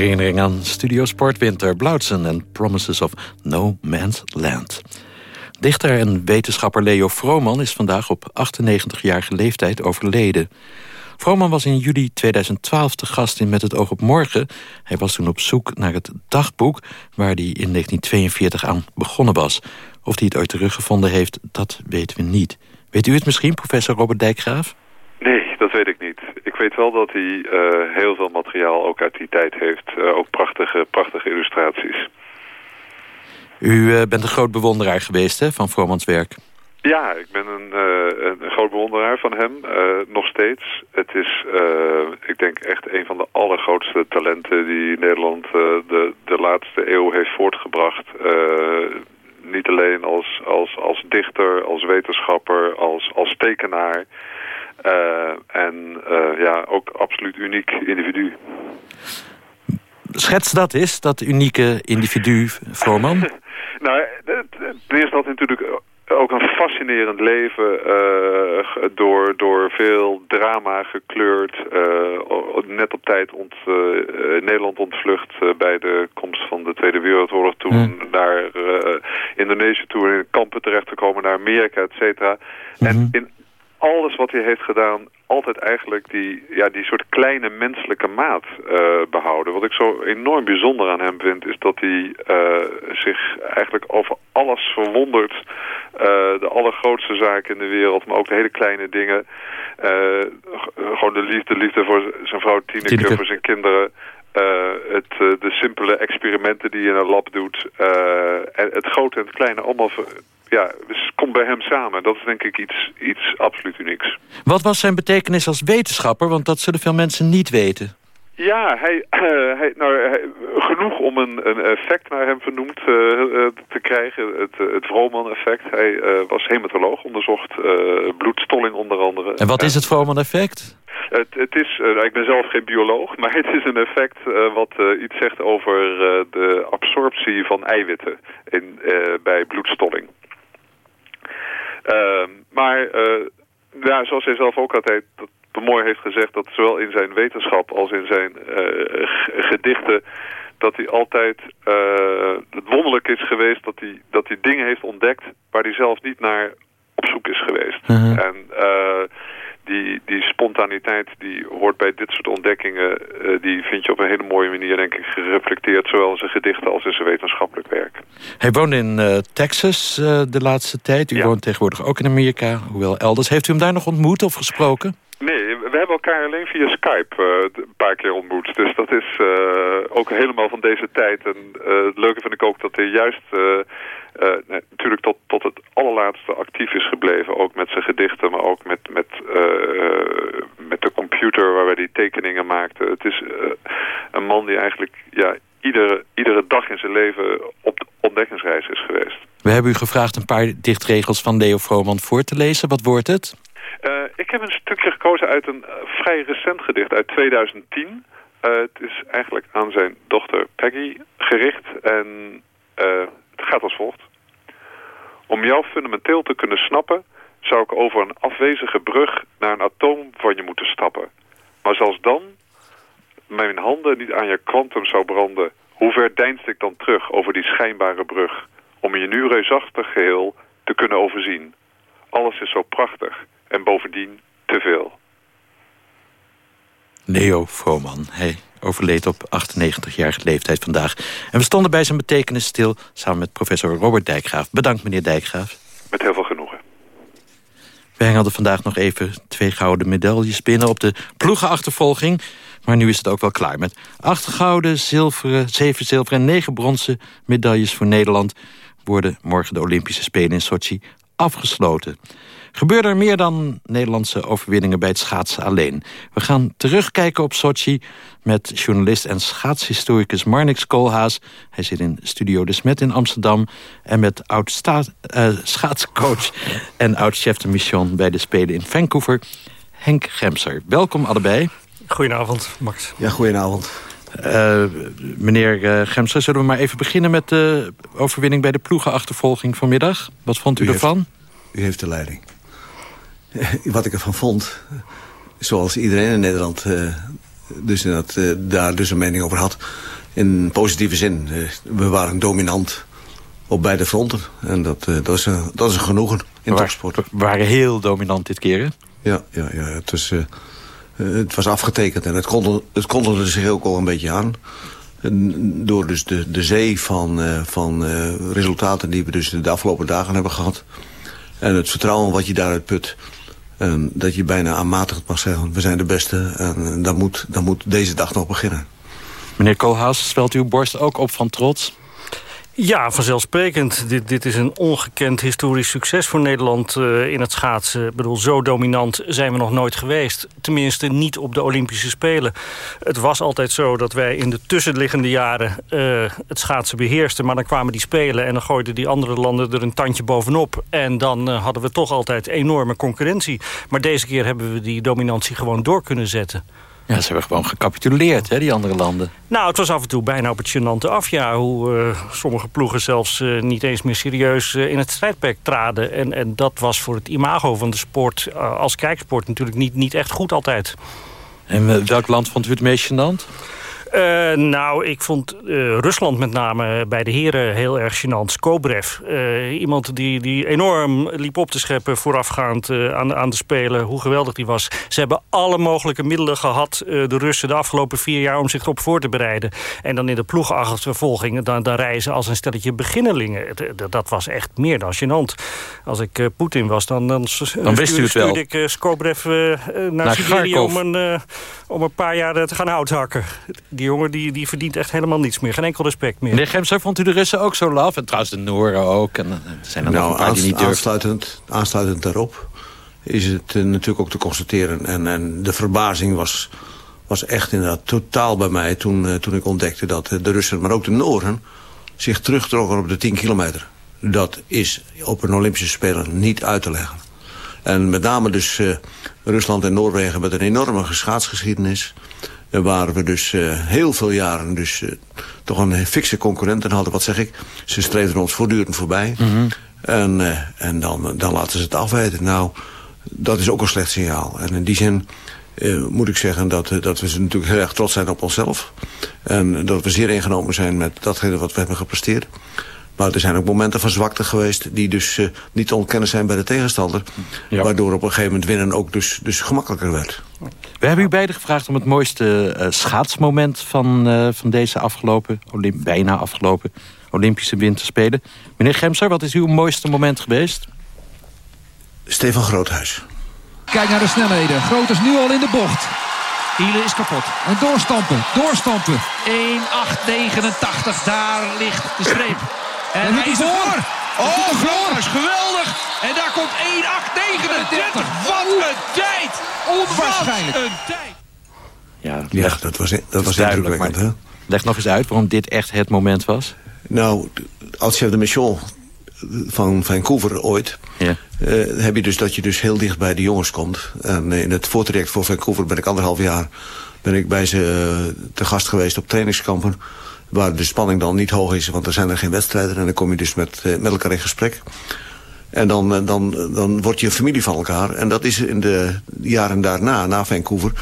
Herinnering aan Studio Sportwinter, Blauwtsen en Promises of No Man's Land. Dichter en wetenschapper Leo Vrooman is vandaag op 98-jarige leeftijd overleden. Vrooman was in juli 2012 te gast in Met het oog op morgen. Hij was toen op zoek naar het dagboek waar hij in 1942 aan begonnen was. Of hij het ooit teruggevonden heeft, dat weten we niet. Weet u het misschien, professor Robert Dijkgraaf? Nee, dat weet ik niet. Ik weet wel dat hij uh, heel veel materiaal ook uit die tijd heeft. Uh, ook prachtige, prachtige illustraties. U uh, bent een groot bewonderaar geweest hè, van Vromans werk. Ja, ik ben een, een groot bewonderaar van hem, nog steeds. Het is, ik denk, echt een van de allergrootste talenten die Nederland de, de laatste eeuw heeft voortgebracht niet alleen als, als, als dichter, als wetenschapper, als, als tekenaar. Uh, en uh, ja, ook absoluut uniek individu. Schets dat is, dat unieke individu, Voorman? nou, ten eerste had natuurlijk ook een fascinerend leven uh, door, door veel drama gekleurd. Uh, net op tijd ont, uh, Nederland ontvlucht bij de komst van de Tweede Wereldoorlog. Toen mm. naar Indonesië toe in kampen terecht te komen, naar Amerika, et cetera. Mm -hmm. En in alles wat hij heeft gedaan altijd eigenlijk die, ja, die soort kleine menselijke maat uh, behouden. Wat ik zo enorm bijzonder aan hem vind... is dat hij uh, zich eigenlijk over alles verwondert. Uh, de allergrootste zaken in de wereld, maar ook de hele kleine dingen. gewoon de liefde, liefde voor zijn vrouw Tineke, Tineke. voor zijn kinderen... Uh, het, uh, de simpele experimenten die je in een lab doet. Uh, en het grote en het kleine allemaal ja, dus komt bij hem samen. Dat is denk ik iets, iets absoluut unieks. Wat was zijn betekenis als wetenschapper? Want dat zullen veel mensen niet weten. Ja, hij, hij, nou, hij, genoeg om een, een effect naar hem vernoemd uh, te krijgen. Het, het Vrooman-effect. Hij uh, was hematoloog, onderzocht bloedstolling onder andere. En wat is het Vrooman-effect? Het, het is, ik ben zelf geen bioloog, maar het is een effect wat iets zegt over de absorptie van eiwitten in, bij bloedstolling. Uh, maar uh, ja, zoals hij zelf ook altijd mooi heeft gezegd... dat zowel in zijn wetenschap als in zijn uh, gedichten... dat hij altijd uh, het wonderlijk is geweest... Dat hij, dat hij dingen heeft ontdekt waar hij zelf niet naar op zoek is geweest. Uh -huh. En die, die spontaniteit die hoort bij dit soort ontdekkingen... Uh, die vind je op een hele mooie manier, denk ik, gereflecteerd... zowel in zijn gedichten als in zijn wetenschappelijk werk. Hij woont in uh, Texas uh, de laatste tijd. U ja. woont tegenwoordig ook in Amerika, hoewel elders. Heeft u hem daar nog ontmoet of gesproken? Nee, we hebben elkaar alleen via Skype uh, een paar keer ontmoet. Dus dat is uh, ook helemaal van deze tijd. En uh, het leuke vind ik ook dat hij juist natuurlijk tot, tot het allerlaatste actief is gebleven. Ook met zijn gedichten, maar ook met, met, met de computer waarbij hij tekeningen maakte. Het is een man die eigenlijk ja, iedere, iedere dag in zijn leven op de ontdekkingsreis is geweest. We hebben u gevraagd een paar dichtregels van Leo Vrooman voor te lezen. Wat wordt het? Ik heb een stukje gekozen uit een uh, vrij recent gedicht uit 2010. Uh, het is eigenlijk aan zijn dochter Peggy gericht en het gaat als volgt. Om jou fundamenteel te kunnen snappen zou ik over een afwezige brug naar een atoom van je moeten stappen. Maar zelfs dan mijn handen niet aan je kwantum zou branden, hoe ver deinst ik dan terug over die schijnbare brug, om je nu reusachtig geheel te kunnen overzien. Alles is zo prachtig en bovendien te veel. Leo Vrooman, hij overleed op 98-jarige leeftijd vandaag. En we stonden bij zijn betekenis stil samen met professor Robert Dijkgraaf. Bedankt meneer Dijkgraaf. Met heel veel genoegen. Wij hadden vandaag nog even twee gouden medailles binnen op de ploegenachtervolging. Maar nu is het ook wel klaar met acht gouden, zilveren, zeven zilveren en negen bronzen medailles voor Nederland worden morgen de Olympische Spelen in Sochi afgesloten. Gebeurde er meer dan Nederlandse overwinningen bij het schaatsen alleen. We gaan terugkijken op Sochi met journalist en schaatshistoricus Marnix Koolhaas. Hij zit in Studio De Smet in Amsterdam. En met oud-schaatscoach en oud-chef de mission bij de Spelen in Vancouver, Henk Gemser. Welkom allebei. Goedenavond, Max. Ja, goedenavond. Uh, meneer uh, Gemser, zullen we maar even beginnen met de overwinning bij de ploegenachtervolging vanmiddag? Wat vond u, u ervan? Heeft, u heeft de leiding. Wat ik ervan vond, zoals iedereen in Nederland uh, dus dat uh, daar dus een mening over had. In positieve zin. Uh, we waren dominant op beide fronten. En dat, dat, is, een, dat is een genoegen in topsport. We waren heel dominant dit keer, hè? Ja, ja, ja het, was, het was afgetekend. En het kondigde zich ook al een beetje aan. Door dus de, de zee van, van resultaten die we dus de afgelopen dagen hebben gehad. En het vertrouwen wat je daaruit put. En dat je bijna aanmatigend mag zeggen, we zijn de beste. En dan moet, dan moet deze dag nog beginnen. Meneer Koolhaas, spelt uw borst ook op van trots? Ja, vanzelfsprekend. Dit, dit is een ongekend historisch succes voor Nederland uh, in het schaatsen. Ik bedoel, zo dominant zijn we nog nooit geweest. Tenminste, niet op de Olympische Spelen. Het was altijd zo dat wij in de tussenliggende jaren uh, het schaatsen beheersten. Maar dan kwamen die Spelen en dan gooiden die andere landen er een tandje bovenop. En dan uh, hadden we toch altijd enorme concurrentie. Maar deze keer hebben we die dominantie gewoon door kunnen zetten. Ja, ze hebben gewoon gecapituleerd, hè, die andere landen. Nou, het was af en toe bijna op het gênante afjaar... hoe uh, sommige ploegen zelfs uh, niet eens meer serieus uh, in het strijdperk traden. En, en dat was voor het imago van de sport als kijksport natuurlijk niet, niet echt goed altijd. En welk land vond u het meest gênant? Uh, nou, ik vond uh, Rusland met name bij de heren heel erg gênant. Skobrev, uh, iemand die, die enorm liep op te scheppen voorafgaand aan, aan de Spelen. Hoe geweldig die was. Ze hebben alle mogelijke middelen gehad, de Russen, de afgelopen vier jaar... om zich erop voor te bereiden. En dan in de ploegachtervolging, dan, dan reizen als een stelletje beginnelingen. Dat was echt meer dan gênant. Als ik Poetin was, dan, dan, dan wist u het wel. stuurde ik Skobrev naar, naar Siberië om een, om een paar jaar te gaan houthakken die jongen die, die verdient echt helemaal niets meer. Geen enkel respect meer. Meneer Gemser, vond u de Russen ook zo laf? En trouwens de Nooren ook. En, er zijn er nou, nog een paar die niet. Aansluitend, aansluitend daarop is het uh, natuurlijk ook te constateren. En, en de verbazing was, was echt inderdaad totaal bij mij... toen, uh, toen ik ontdekte dat uh, de Russen, maar ook de Nooren... zich terugtrokken op de 10 kilometer. Dat is op een Olympische Spelen niet uit te leggen. En met name dus Rusland en Noorwegen met een enorme schaatsgeschiedenis waar we dus uh, heel veel jaren dus uh, toch een fikse concurrenten hadden. Wat zeg ik? Ze streven ons voortdurend voorbij. Mm -hmm. En, uh, en dan, dan laten ze het afweten. Nou, dat is ook een slecht signaal. En in die zin moet ik zeggen dat, dat we natuurlijk heel erg trots zijn op onszelf. En dat we zeer ingenomen zijn met datgene wat we hebben gepresteerd. Maar er zijn ook momenten van zwakte geweest... die dus uh, niet te ontkennen zijn bij de tegenstander. Ja. Waardoor op een gegeven moment winnen ook dus, dus gemakkelijker werd. We hebben u beiden gevraagd om het mooiste uh, schaatsmoment... van, uh, van deze afgelopen, Olymp bijna afgelopen Olympische Winterspelen. Meneer Gemser, wat is uw mooiste moment geweest? Stefan Groothuis. Kijk naar de snelheden. Groot is nu al in de bocht. Hielen is kapot. En doorstampen, doorstampen. 1,889, daar ligt de streep. En, en hij is voor. Oh, Groothuis, geweldig. En daar komt 1,839. Wat een tijd. Onwaarschijnlijk. Wat een tijd. Ja, ja dat was, dat was duidelijk. Hè? leg nog eens uit waarom dit echt het moment was. Nou, als chef de mission van Vancouver ooit... Ja. Uh, heb je dus dat je dus heel dicht bij de jongens komt. En in het voortraject voor Vancouver ben ik anderhalf jaar... ben ik bij ze uh, te gast geweest op trainingskampen... waar de spanning dan niet hoog is, want er zijn er geen wedstrijden... en dan kom je dus met, uh, met elkaar in gesprek. En dan, dan, dan word je een familie van elkaar. En dat is in de jaren daarna, na Vancouver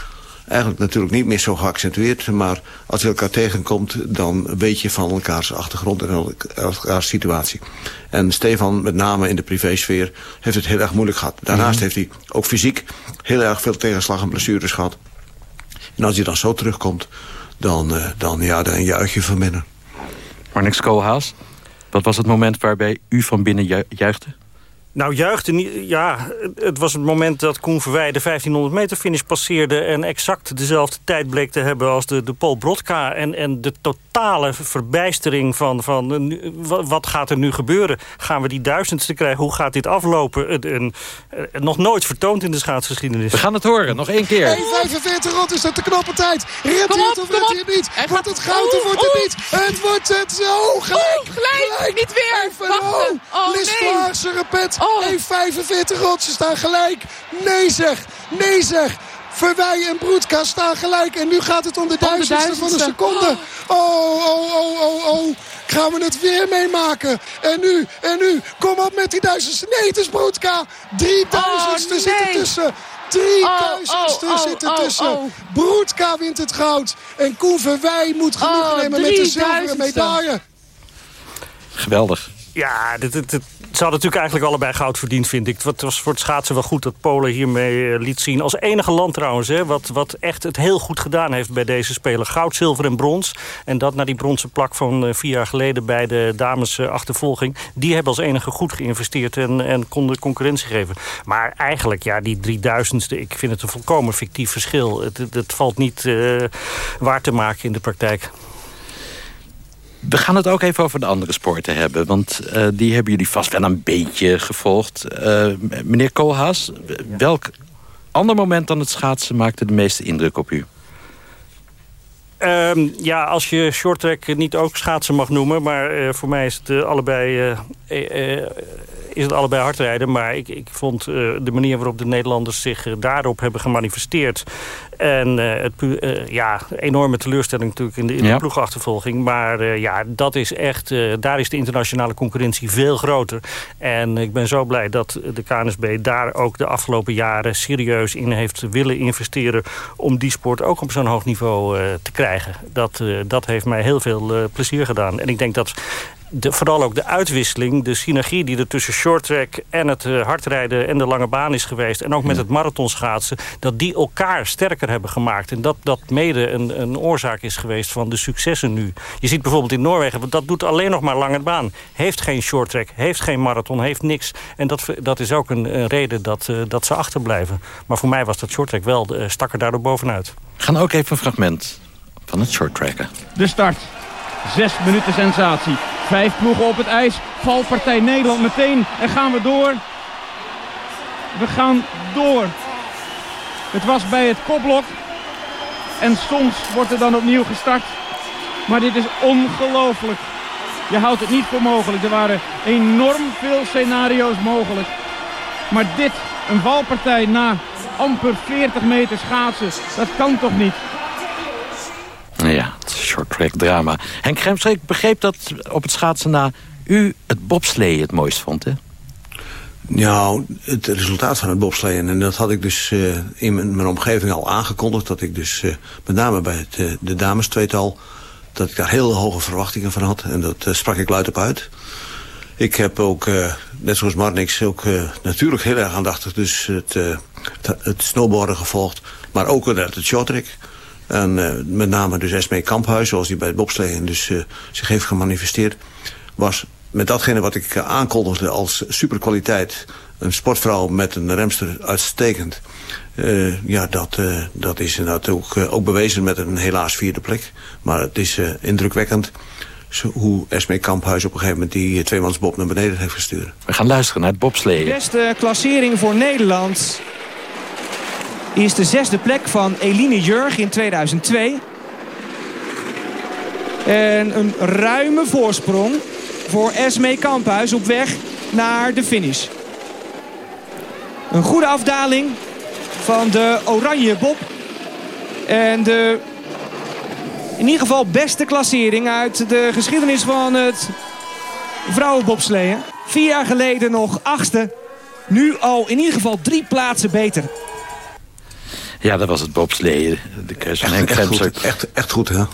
eigenlijk natuurlijk niet meer zo geaccentueerd. Maar als je elkaar tegenkomt, dan weet je van elkaars achtergrond en elkaars situatie. En Stefan, met name in de privésfeer, heeft het heel erg moeilijk gehad. Daarnaast mm -hmm. heeft hij ook fysiek heel erg veel tegenslag en blessures gehad. En als je dan zo terugkomt, dan, uh, dan, ja, dan juich je van binnen. Marnix Koolhaas, wat was het moment waarbij u van binnen ju juichte? Nou, juichte niet. Ja, het was het moment dat Koen Verwij de 1500 meter finish passeerde... en exact dezelfde tijd bleek te hebben als de, de Paul Brodka. En, en de totale verbijstering van, van wat gaat er nu gebeuren? Gaan we die duizendste krijgen? Hoe gaat dit aflopen? En, en, en nog nooit vertoond in de schaatsgeschiedenis. We gaan het horen, nog één keer. 1,45 rond is dat de knappe tijd. Redt hij het of redt hij het niet? Hij wordt het goud of wordt het niet? Het wordt het zo gelijk. Oeh, gelijk. gelijk. niet weer. Even, oh, oh, nee. repet. Oh. 1,45 rond, ze staan gelijk. Nee zeg, nee zeg. Verwij en Broedka staan gelijk. En nu gaat het om de duizendste van een seconde. Oh, oh, oh, oh, oh. Gaan we het weer meemaken. En nu, en nu. Kom op met die duizendste. Nee, het is Broedka. Drie duizendste oh, nee. zitten tussen. 3000ste zit er tussen. Broedka wint het goud. En Koen Verwij moet genoegen nemen met de zilveren medaille. Geweldig. Ja, dit, dit, ze hadden natuurlijk eigenlijk allebei goud verdiend, vind ik. Het was voor het schaatsen wel goed dat Polen hiermee eh, liet zien. Als enige land trouwens, hè, wat, wat echt het heel goed gedaan heeft bij deze Spelen. Goud, zilver en brons. En dat naar die bronzen plak van eh, vier jaar geleden bij de dames eh. Die hebben als enige goed geïnvesteerd en, en konden concurrentie geven. Maar eigenlijk, ja, die 3000ste, ik vind het een volkomen fictief verschil. Het, het, valt niet waar te maken in de praktijk. We gaan het ook even over de andere sporten hebben. Want uh, die hebben jullie vast wel een beetje gevolgd. Uh, meneer Koolhaas, welk ander moment dan het schaatsen maakte de meeste indruk op u? Um, ja, als je shorttrack niet ook schaatsen mag noemen... maar uh, voor mij is het allebei is het allebei hardrijden. Maar ik, ik vond uh, de manier waarop de Nederlanders zich uh, daarop hebben gemanifesteerd... en uh, het ja, enorme teleurstelling natuurlijk in de, in de ja. ploegachtervolging. Maar ja, dat is echt, daar is de internationale concurrentie veel groter. En ik ben zo blij dat de KNSB daar ook de afgelopen jaren... serieus in heeft willen investeren... om die sport ook op zo'n hoog niveau te krijgen. Dat, dat heeft mij heel veel plezier gedaan. En ik denk dat de, vooral ook de uitwisseling, de synergie die er tussen shorttrack en het uh, hardrijden en de lange baan is geweest. En ook met het marathonschaatsen. Dat die elkaar sterker hebben gemaakt. En dat dat mede een, een oorzaak is geweest van de successen nu. Je ziet bijvoorbeeld in Noorwegen, dat doet alleen nog maar lange baan. Heeft geen shorttrack, heeft geen marathon, heeft niks. En dat, dat is ook een, een reden dat, uh, dat ze achterblijven. Maar voor mij was dat shorttrack wel, uh, stak er daardoor bovenuit. We gaan ook even een fragment van het shorttracken. De start. Zes minuten sensatie. Vijf ploegen op het ijs. Valpartij Nederland meteen. En gaan we door. We gaan door. Het was bij het kopblok. En soms wordt er dan opnieuw gestart. Maar dit is ongelooflijk. Je houdt het niet voor mogelijk. Er waren enorm veel scenario's mogelijk. Maar dit, een valpartij na amper 40 meter schaatsen, dat kan toch niet? Ja, het short track drama. Henk Gremser, ik begreep dat op het schaatsen na u het bobslee het mooist vond, hè? Nou, het resultaat van het bobsleeën. En dat had ik dus uh, in mijn, omgeving al aangekondigd. Dat ik dus uh, met name bij het, uh, de dames tweetal... dat ik daar heel hoge verwachtingen van had. En dat sprak ik luid op uit. Ik heb ook, net zoals Marnix, ook natuurlijk heel erg aandachtig... dus het, het, snowboarden gevolgd. Maar ook het shorttrack. En uh, met name dus Esmee Kamphuis, zoals die bij het bobsleeën dus uh, zich heeft gemanifesteerd... was met datgene wat ik uh, aankondigde als superkwaliteit... een sportvrouw met een remster uitstekend. ja, dat, dat is inderdaad ook, ook bewezen met een helaas vierde plek. Maar het is indrukwekkend hoe Esmee Kamphuis op een gegeven moment die tweemansbob naar beneden heeft gestuurd. We gaan luisteren naar het bobsleeën. Beste klassering voor Nederland is de zesde plek van Eline Jurg in 2002. En een ruime voorsprong voor Esmee Kamphuis op weg naar de finish. Een goede afdaling van de oranje bob. En de in ieder geval beste klassering uit de geschiedenis van het vrouwenbobsleeën. Vier jaar geleden nog achtste. Nu al in ieder geval drie plaatsen beter. Ja, dat was het bobsleeën. De keus van Henk echt, goed, echt, echt goed, hè?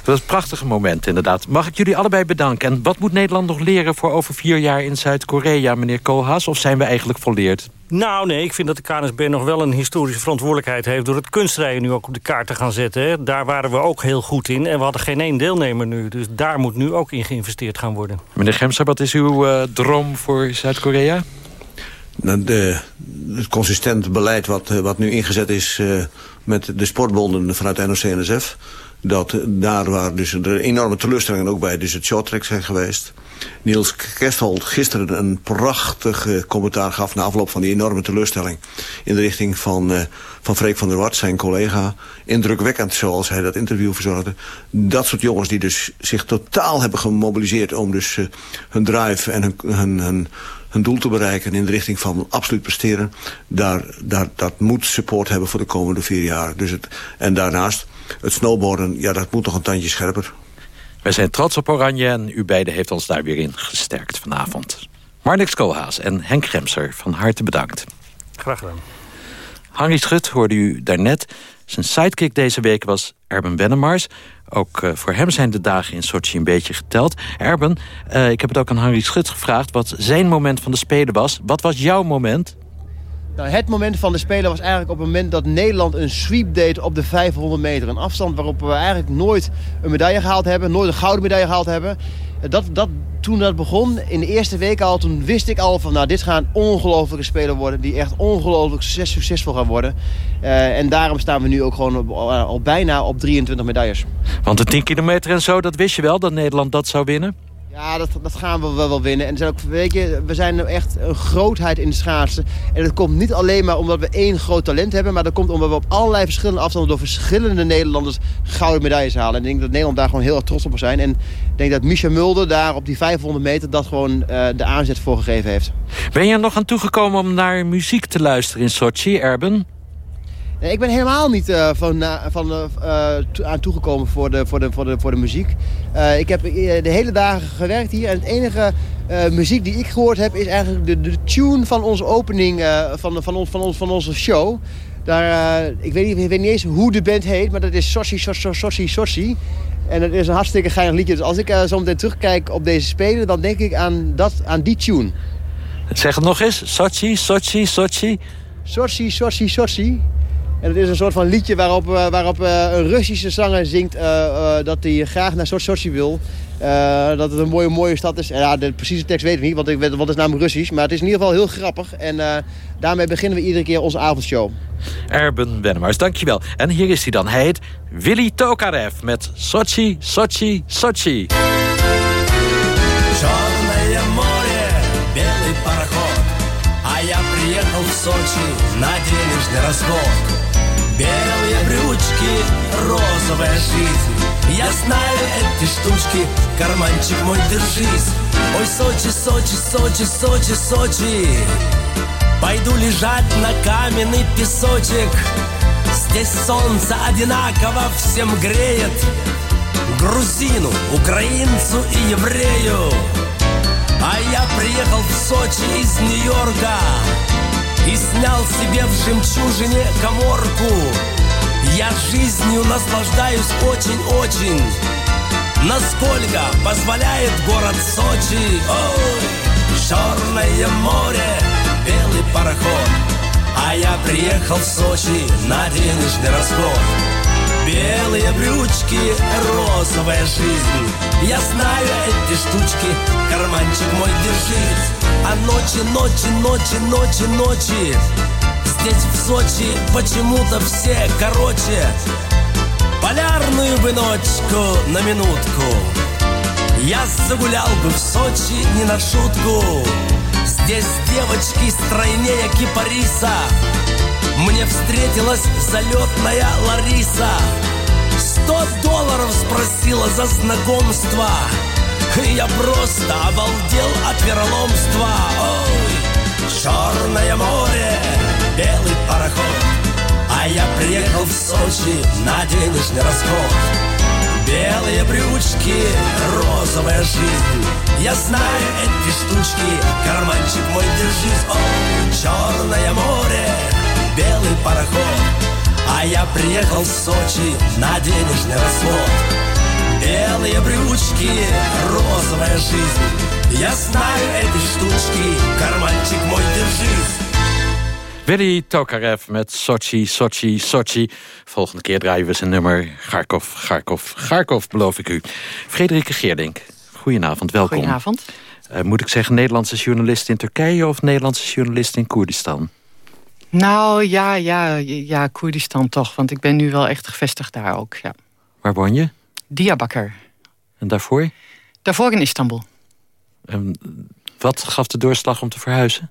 Dat was een prachtige moment, inderdaad. Mag ik jullie allebei bedanken. En wat moet Nederland nog leren voor over vier jaar in Zuid-Korea, meneer Koolhaas? Of zijn we eigenlijk volleerd? Nou, nee, ik vind dat de KNSB nog wel een historische verantwoordelijkheid heeft... door het kunstrijden nu ook op de kaart te gaan zetten. Hè. Daar waren we ook heel goed in. En we hadden geen één deelnemer nu. Dus daar moet nu ook in geïnvesteerd gaan worden. Meneer Gemser, wat is uw uh, droom voor Zuid-Korea? De, het consistent beleid wat, wat nu ingezet is uh, met de sportbonden vanuit NOC-NSF... dat daar waar dus er enorme teleurstellingen ook bij dus het shorttrack zijn geweest... Niels Kersthold gisteren een prachtig commentaar gaf... na afloop van die enorme teleurstelling... in de richting van, van Freek van der Wart, zijn collega. Indrukwekkend zoals hij dat interview verzorgde. Dat soort jongens die dus zich totaal hebben gemobiliseerd... om dus hun drive en hun, hun, hun hun doel te bereiken in de richting van absoluut presteren. Daar, daar, dat moet support hebben voor de komende vier jaar. Dus het, en daarnaast, het snowboarden, ja, dat moet nog een tandje scherper. Wij zijn trots op Oranje en u beiden heeft ons daar weer in gesterkt vanavond. Marnix Koolhaas en Henk Gremser, van harte bedankt. Graag gedaan. Harry Schut hoorde u daarnet. Zijn sidekick deze week was Erben Wennemars. Ook uh, voor hem zijn de dagen in Sochi een beetje geteld. Erben, uh, ik heb het ook aan Harry Schut gevraagd... wat zijn moment van de Spelen was. Wat was jouw moment? Nou, het moment van de Spelen was eigenlijk op het moment dat Nederland een sweep deed op de 500 meter. Een afstand waarop we eigenlijk nooit een medaille gehaald hebben. Nooit een gouden medaille gehaald hebben. Dat, dat, toen dat begon, in de eerste week al, toen wist ik al van... nou, dit gaan ongelofelijke spelen worden die echt ongelooflijk succesvol gaan worden. Uh, en daarom staan we nu ook gewoon al, al bijna op 23 medailles. Want de 10 kilometer en zo, dat wist je wel, dat Nederland dat zou winnen? Ja, dat, dat gaan we wel, winnen. En ook, we zijn echt een grootheid in de schaatsen. En dat komt niet alleen maar omdat we één groot talent hebben... maar dat komt omdat we op allerlei verschillende afstanden... door verschillende Nederlanders gouden medailles halen. En ik denk dat Nederland daar gewoon heel erg trots op zijn. En ik denk dat Micha Mulder daar op die 500 meter... dat gewoon uh, de aanzet voor gegeven heeft. Ben je er nog aan toegekomen om naar muziek te luisteren in Sochi, Erben? Nee, ik ben helemaal niet uh, van, van, uh, aan toegekomen voor de, voor de, voor de, voor de muziek. ik heb de hele dagen gewerkt hier. En het enige muziek die ik gehoord heb... is eigenlijk de, de tune van onze opening van, van, ons, van, ons, van onze show. Daar, ik, weet niet, ik weet niet eens hoe de band heet... maar dat is Soshi, Soshi, Soshi, Soshi. En dat is een hartstikke geinig liedje. Dus als ik zo meteen terugkijk op deze spelen... dan denk ik aan, dat, aan die tune. Zeg het nog eens. Sochi, Sochi, Sochi. Sochi, Sochi, Sochi. En het is een soort van liedje waarop, uh, waarop uh, een Russische zanger zingt uh, dat hij graag naar Sochi wil. dat het een mooie, mooie stad is. En ja, de precieze tekst weet ik niet, want ik weet wat is namelijk Russisch. Maar het is in ieder geval heel grappig. En daarmee beginnen we iedere keer onze avondshow. Erben Wennemars, dankjewel. En hier is hij dan. Hij heet Willy Tokarev met Sochi, Sochi, Sochi. Черное море, белый пароход А я приехал в Сочи на денежный расход Белые брючки, розовая жизнь. Я знаю эти штучки, карманчик мой, держись. Ой, Сочи, Сочи, Сочи, Сочи, Сочи. Пойду лежать на каменный песочек. Здесь солнце одинаково всем греет. Грузину, украинцу и еврею. А я приехал в Сочи из Нью-Йорка и снял себе в жемчужине коморку. Я жизнью наслаждаюсь очень-очень. Насколько позволяет город Сочи. Ой, черное море, белый пароход. А я приехал в Сочи на денежный расход Белые брючки, розовая жизнь. Я знаю эти штучки, карманчик мой держись. А ночи, ночи, ночи, ночи, ночи. Здесь в Сочи почему-то все короче. Полярную бы ночку на минутку. Я загулял бы в Сочи не на шутку. Здесь девочки стройнее кипариса Мне встретилась залетная Лариса. Сто долларов спросила за знакомство. Я просто обалдел от вероломства. Ой, Черное море, белый пароход. А я приехал в Сочи на денежный расход. Белые брючки, розовая жизнь. Я знаю эти штучки, карманчик мой держись. Ой, Черное море, белый пароход А я приехал в Сочи на денежный расход Белые брючки, розовая жизнь Я знаю эти штучки, карманчик мой, держись Willy Tokarev met Sochi, Sochi, Sochi. Volgende keer draaien we zijn nummer Garkov, Garkov, Garkov, beloof ik u. Frederike Geerdink, goedenavond, welkom. Goedenavond. Uh, moet ik zeggen Nederlandse journalist in Turkije... of Nederlandse journalist in Koerdistan? Nou, ja, ja, ja, Koerdistan toch. Want ik ben nu wel echt gevestigd daar ook, ja. Waar woon je? Diyarbakir. En daarvoor? Daarvoor in Istanbul. En wat gaf de doorslag om te verhuizen?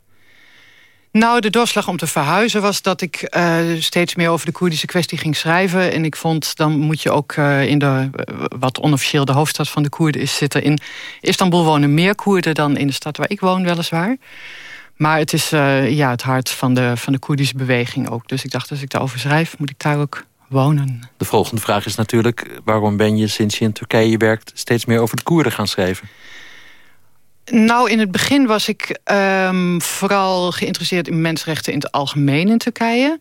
Nou, de doorslag om te verhuizen was dat ik uh, steeds meer over de Koerdische kwestie ging schrijven. En ik vond, dan moet je ook uh, in de, uh, wat onofficieel de hoofdstad van de Koerden is zitten. In Istanbul wonen meer Koerden dan in de stad waar ik woon, weliswaar. Maar het is ja, het hart van de, van de Koerdische beweging ook. Dus ik dacht, als ik daarover schrijf, moet ik daar ook wonen. De volgende vraag is natuurlijk... waarom ben je sinds je in Turkije werkt... steeds meer over de Koerden gaan schrijven? Nou, in het begin was ik um, vooral geïnteresseerd in mensenrechten in het algemeen in Turkije.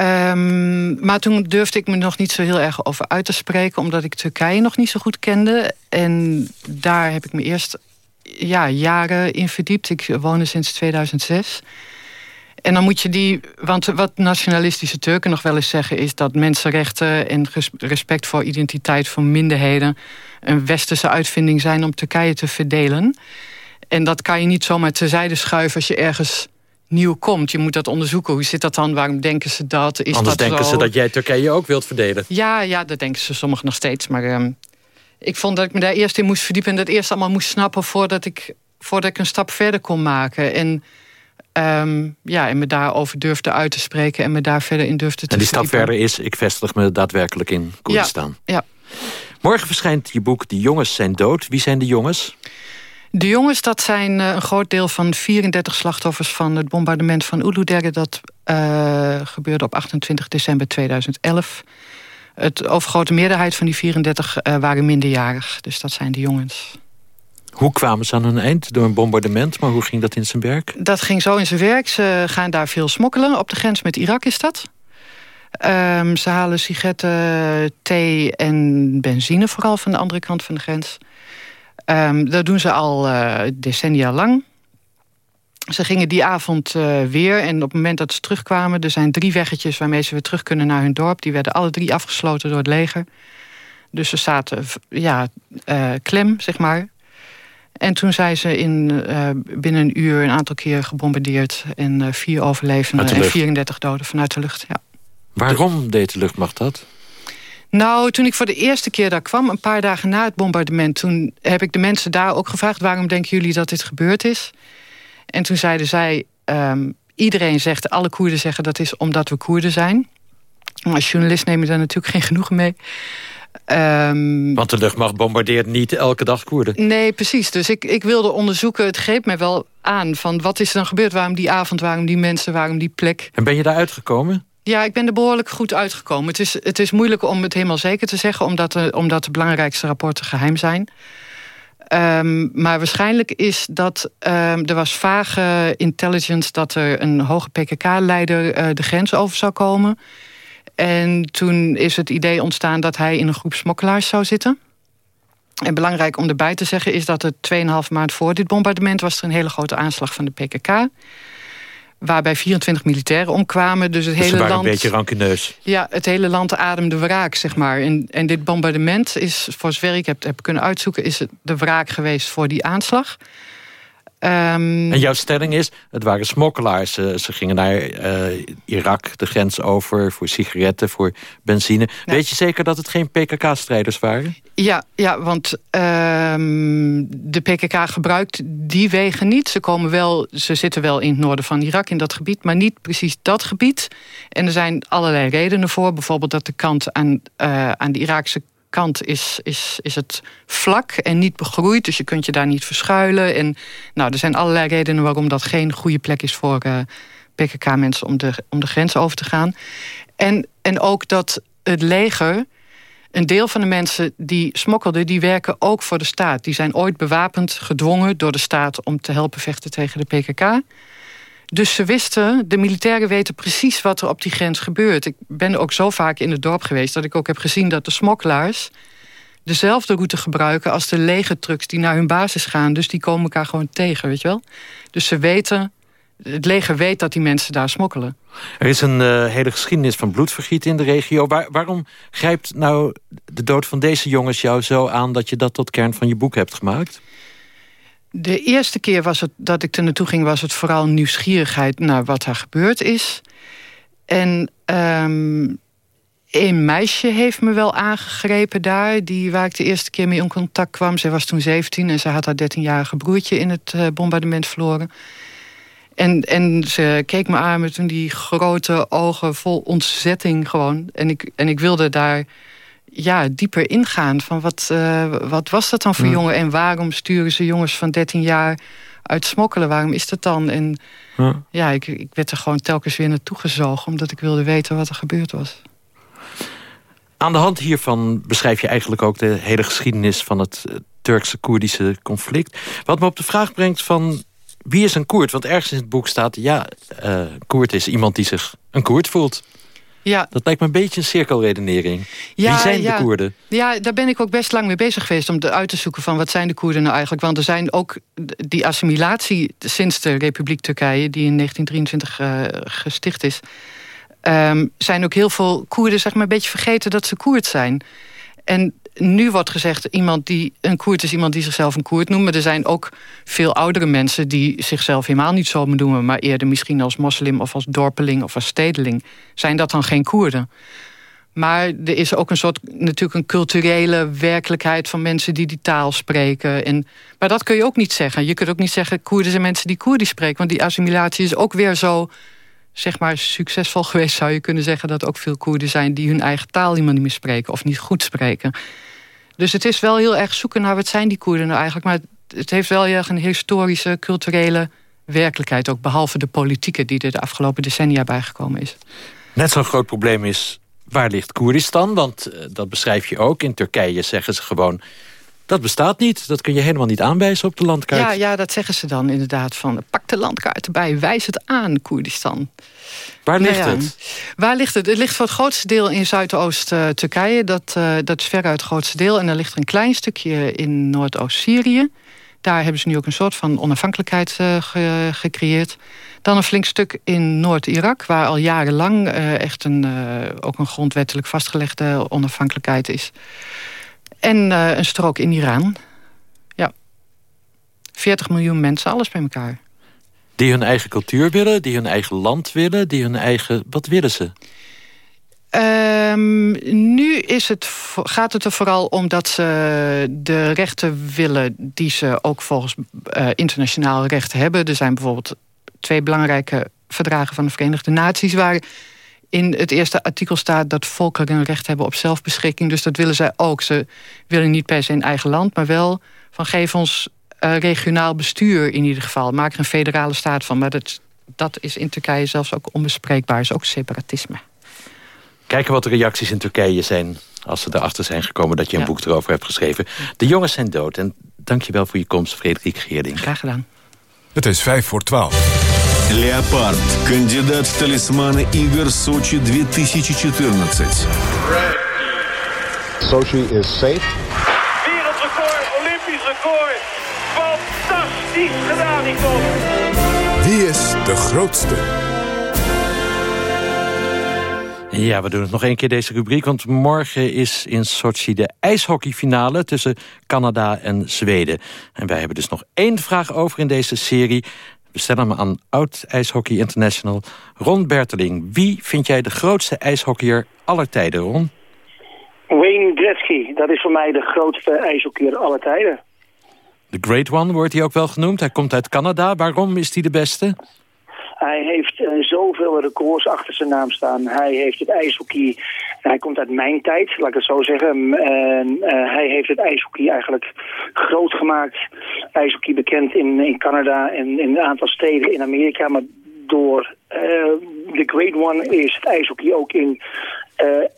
Um, maar toen durfde ik me nog niet zo heel erg over uit te spreken... omdat ik Turkije nog niet zo goed kende. En daar heb ik me eerst ja, jaren in verdiept. Ik woonde sinds 2006. En dan moet je die... Want wat nationalistische Turken nog wel eens zeggen... is dat mensenrechten en respect voor identiteit van minderheden... een westerse uitvinding zijn om Turkije te verdelen. En dat kan je niet zomaar terzijde schuiven als je ergens nieuw komt. Je moet dat onderzoeken. Hoe zit dat dan? Waarom denken ze dat? Is Anders denken ze dat jij Turkije ook wilt verdelen. Ja, ja dat denken ze sommigen nog steeds. Maar um, ik vond dat ik me daar eerst in moest verdiepen... en dat eerst allemaal moest snappen voordat ik, voordat ik een stap verder kon maken. En, um, ja, en me daarover durfde uit te spreken... en me daar verder in durfde te En die stap verder is, ik vestig me daadwerkelijk in Koerdistan. Ja, ja. Morgen verschijnt je boek De jongens zijn dood. Wie zijn de jongens? De jongens, dat zijn eh, een groot deel van 34 slachtoffers... van het bombardement van Uludere. Dat uh, gebeurde op 28 december 2011. Het overgrote meerderheid van die 34 uh, eh, waren minderjarig. Dus dat zijn de jongens. Hoe kwamen ze aan hun eind? Door een bombardement, maar hoe ging dat in zijn werk? Dat ging zo in zijn werk. Ze gaan daar veel smokkelen. Op de grens met Irak is dat. Um, ze halen sigaretten, thee en benzine... vooral van de andere kant van de grens... Um, dat doen ze al uh, decennia lang. Ze gingen die avond uh, weer en op het moment dat ze terugkwamen... er zijn drie weggetjes waarmee ze weer terug kunnen naar hun dorp. Die werden alle drie afgesloten door het leger. Dus ze zaten ja, uh, klem, zeg maar. En toen zijn ze in, binnen een uur een aantal keer gebombardeerd... en vier overlevenden en 34 doden vanuit de lucht. Ja. Waarom deed de luchtmacht dat? Nou, toen ik voor de eerste keer daar kwam, een paar dagen na het bombardement... toen heb ik de mensen daar ook gevraagd... waarom denken jullie dat dit gebeurd is? En toen zeiden zij... Um, iedereen zegt, alle Koerden zeggen dat is omdat we Koerden zijn. Maar als journalist neem je daar natuurlijk geen genoegen mee. Um, Want de luchtmacht bombardeert niet elke dag Koerden. Nee, precies. Dus ik, ik wilde onderzoeken, het greep mij wel aan... van wat is er dan gebeurd, waarom die avond, waarom die mensen, waarom die plek. En ben je daar uitgekomen? Ja, ik ben er behoorlijk goed uitgekomen. Het is, het is moeilijk om het helemaal zeker te zeggen... omdat de, omdat de belangrijkste rapporten geheim zijn. Um, maar waarschijnlijk is dat... Um, er was vage intelligence dat er een hoge PKK-leider uh, de grens over zou komen. En toen is het idee ontstaan dat hij in een groep smokkelaars zou zitten. En belangrijk om erbij te zeggen is dat het 2,5 maand voor dit bombardement... was er een hele grote aanslag van de PKK waarbij 24 militairen omkwamen. Dus het dus hele land. een beetje rankeneus. Ja, het hele land ademde wraak, zeg maar. En, en dit bombardement is, voor zover ik heb, heb kunnen uitzoeken... is het de wraak geweest voor die aanslag. Um, en jouw stelling is, het waren smokkelaars. Ze, ze gingen naar uh, Irak, de grens over, voor sigaretten, voor benzine. Weet je zeker dat het geen PKK-strijders waren? Ja, ja want um, de PKK gebruikt die wegen niet. Ze, komen wel, ze zitten wel in het noorden van Irak, in dat gebied... maar niet precies dat gebied. En er zijn allerlei redenen voor. Bijvoorbeeld dat de kant aan, uh, aan de Iraakse kant is, is, is het vlak en niet begroeid. Dus je kunt je daar niet verschuilen. En nou, er zijn allerlei redenen waarom dat geen goede plek is voor uh, PKK-mensen om de, om de grens over te gaan. En, en ook dat het leger, een deel van de mensen die smokkelden, die werken ook voor de staat. Die zijn ooit bewapend gedwongen door de staat om te helpen vechten tegen de PKK. Dus ze wisten, de militairen weten precies wat er op die grens gebeurt. Ik ben ook zo vaak in het dorp geweest... dat ik ook heb gezien dat de smokkelaars dezelfde route gebruiken... als de legertrucks die naar hun basis gaan. Dus die komen elkaar gewoon tegen, weet je wel? Dus ze weten, het leger weet dat die mensen daar smokkelen. Er is een uh, hele geschiedenis van bloedvergiet in de regio. waarom grijpt nou de dood van deze jongens jou zo aan... dat je dat tot kern van je boek hebt gemaakt? De eerste keer was het, dat ik er naartoe ging... was het vooral nieuwsgierigheid naar wat er gebeurd is. En um, een meisje heeft me wel aangegrepen daar... Die, waar ik de eerste keer mee in contact kwam. Zij was toen 17 en ze had haar 13-jarige broertje... in het uh, bombardement verloren. En, en ze keek me aan met toen die grote ogen vol ontzetting gewoon. En ik, en ik wilde daar ja, dieper ingaan. Van wat, uh, wat was dat dan voor jongen? En waarom sturen ze jongens van 13 jaar uit smokkelen? Waarom is dat dan? En ja, ja ik, ik werd er gewoon telkens weer naartoe gezogen... omdat ik wilde weten wat er gebeurd was. Aan de hand hiervan beschrijf je eigenlijk ook de hele geschiedenis van het Turkse-Koerdische conflict. Wat me op de vraag brengt van wie is een Koerd? Want ergens in het boek staat... ja, uh, Koerd is iemand die zich een Koerd voelt. Ja. Dat lijkt me een beetje een cirkelredenering. Wie zijn de Koerden? Ja, daar ben ik ook best lang mee bezig geweest... om uit te zoeken van wat zijn de Koerden nou eigenlijk. Want er zijn ook die assimilatie sinds de Republiek Turkije... die in 1923 uh, gesticht is... Um, zijn ook heel veel Koerden zeg maar, een beetje vergeten dat ze Koerd zijn. En nu wordt gezegd, iemand die een Koerd is iemand die zichzelf een Koerd noemt. Maar er zijn ook veel oudere mensen die zichzelf helemaal niet zo noemen... maar eerder misschien als moslim of als dorpeling of als stedeling. Zijn dat dan geen Koerden? Maar er is ook een soort, natuurlijk een culturele werkelijkheid... van mensen die die taal spreken. En, maar dat kun je ook niet zeggen. Je kunt ook niet zeggen, Koerden zijn mensen die Koerdisch spreken. Want die assimilatie is ook weer zo zeg maar, succesvol geweest... zou je kunnen zeggen dat ook veel Koerden zijn... die hun eigen taal niet meer spreken of niet goed spreken. Dus het is wel heel erg zoeken naar wat zijn die Koerden nou eigenlijk. Maar het heeft wel heel erg een historische, culturele werkelijkheid. Ook behalve de politieke die er de afgelopen decennia bijgekomen is. Net zo'n groot probleem is, waar ligt Koerdistan? Want eh, dat beschrijf je ook. In Turkije zeggen ze gewoon... Dat bestaat niet. Dat kun je helemaal niet aanwijzen op de landkaart. Ja, ja dat zeggen ze dan inderdaad. Van, pak de landkaart erbij, wijs het aan, Koerdistan. Waar ligt het? Waar ligt het? Het ligt voor het grootste deel in Zuidoost-Turkije. Dat, uh, dat is veruit het grootste deel. En dan ligt er een klein stukje in Noordoost-Syrië. Daar hebben ze nu ook een soort van onafhankelijkheid uh, gecreëerd. Dan een flink stuk in Noord-Irak... waar al jarenlang uh, echt een, ook een grondwettelijk vastgelegde onafhankelijkheid is. En uh, een strook in Iran. Ja. 40 miljoen mensen, alles bij elkaar. Die hun eigen cultuur willen, die hun eigen land willen, die hun eigen... Wat willen ze? Um, nu is het, gaat het er vooral om dat ze de rechten willen... die ze ook volgens uh, internationaal recht hebben. Er zijn bijvoorbeeld twee belangrijke verdragen van de Verenigde Naties... waar in het eerste artikel staat dat volkeren een recht hebben op zelfbeschikking. Dus dat willen zij ook. Ze willen niet per se een eigen land, maar wel van geef ons uh, regionaal bestuur in ieder geval. Maak er een federale staat van. Maar dat, dat is in Turkije zelfs ook onbespreekbaar. is ook separatisme. Kijken wat de reacties in Turkije zijn... als ze erachter zijn gekomen dat je een boek erover hebt geschreven. De jongens zijn dood. En dankjewel voor je komst, Frederik Geerding. Graag gedaan. Het is vijf voor twaalf. Леопард. Кандидат в талисманы игр Сочи 2014. Sochi is safe. Wereldrecord, Olympisch record. Fantastisch gedaan, Nicole. Wie is de grootste? Ja, we doen het nog één keer deze rubriek, want morgen is in Sochi de ijshockeyfinale tussen Canada en Zweden. En wij hebben dus nog één vraag over in deze serie. We stellen hem aan Oud IJshockey International Ron Berteling. Wie vind jij de grootste ijshockeyer aller tijden, Ron? Wayne Gretzky, dat is voor mij de grootste ijshockeyer aller tijden. De Great One wordt hij ook wel genoemd. Hij komt uit Canada. Waarom is hij de beste? Hij heeft uh, zoveel records achter zijn naam staan. Hij heeft het ijshockey... Hij komt uit mijn tijd, laat ik het zo zeggen. En uh, hij heeft het ijshockey eigenlijk groot gemaakt. IJshockey bekend in, in Canada en in een aantal steden in Amerika. Maar door de Great One is het ijshockey ook in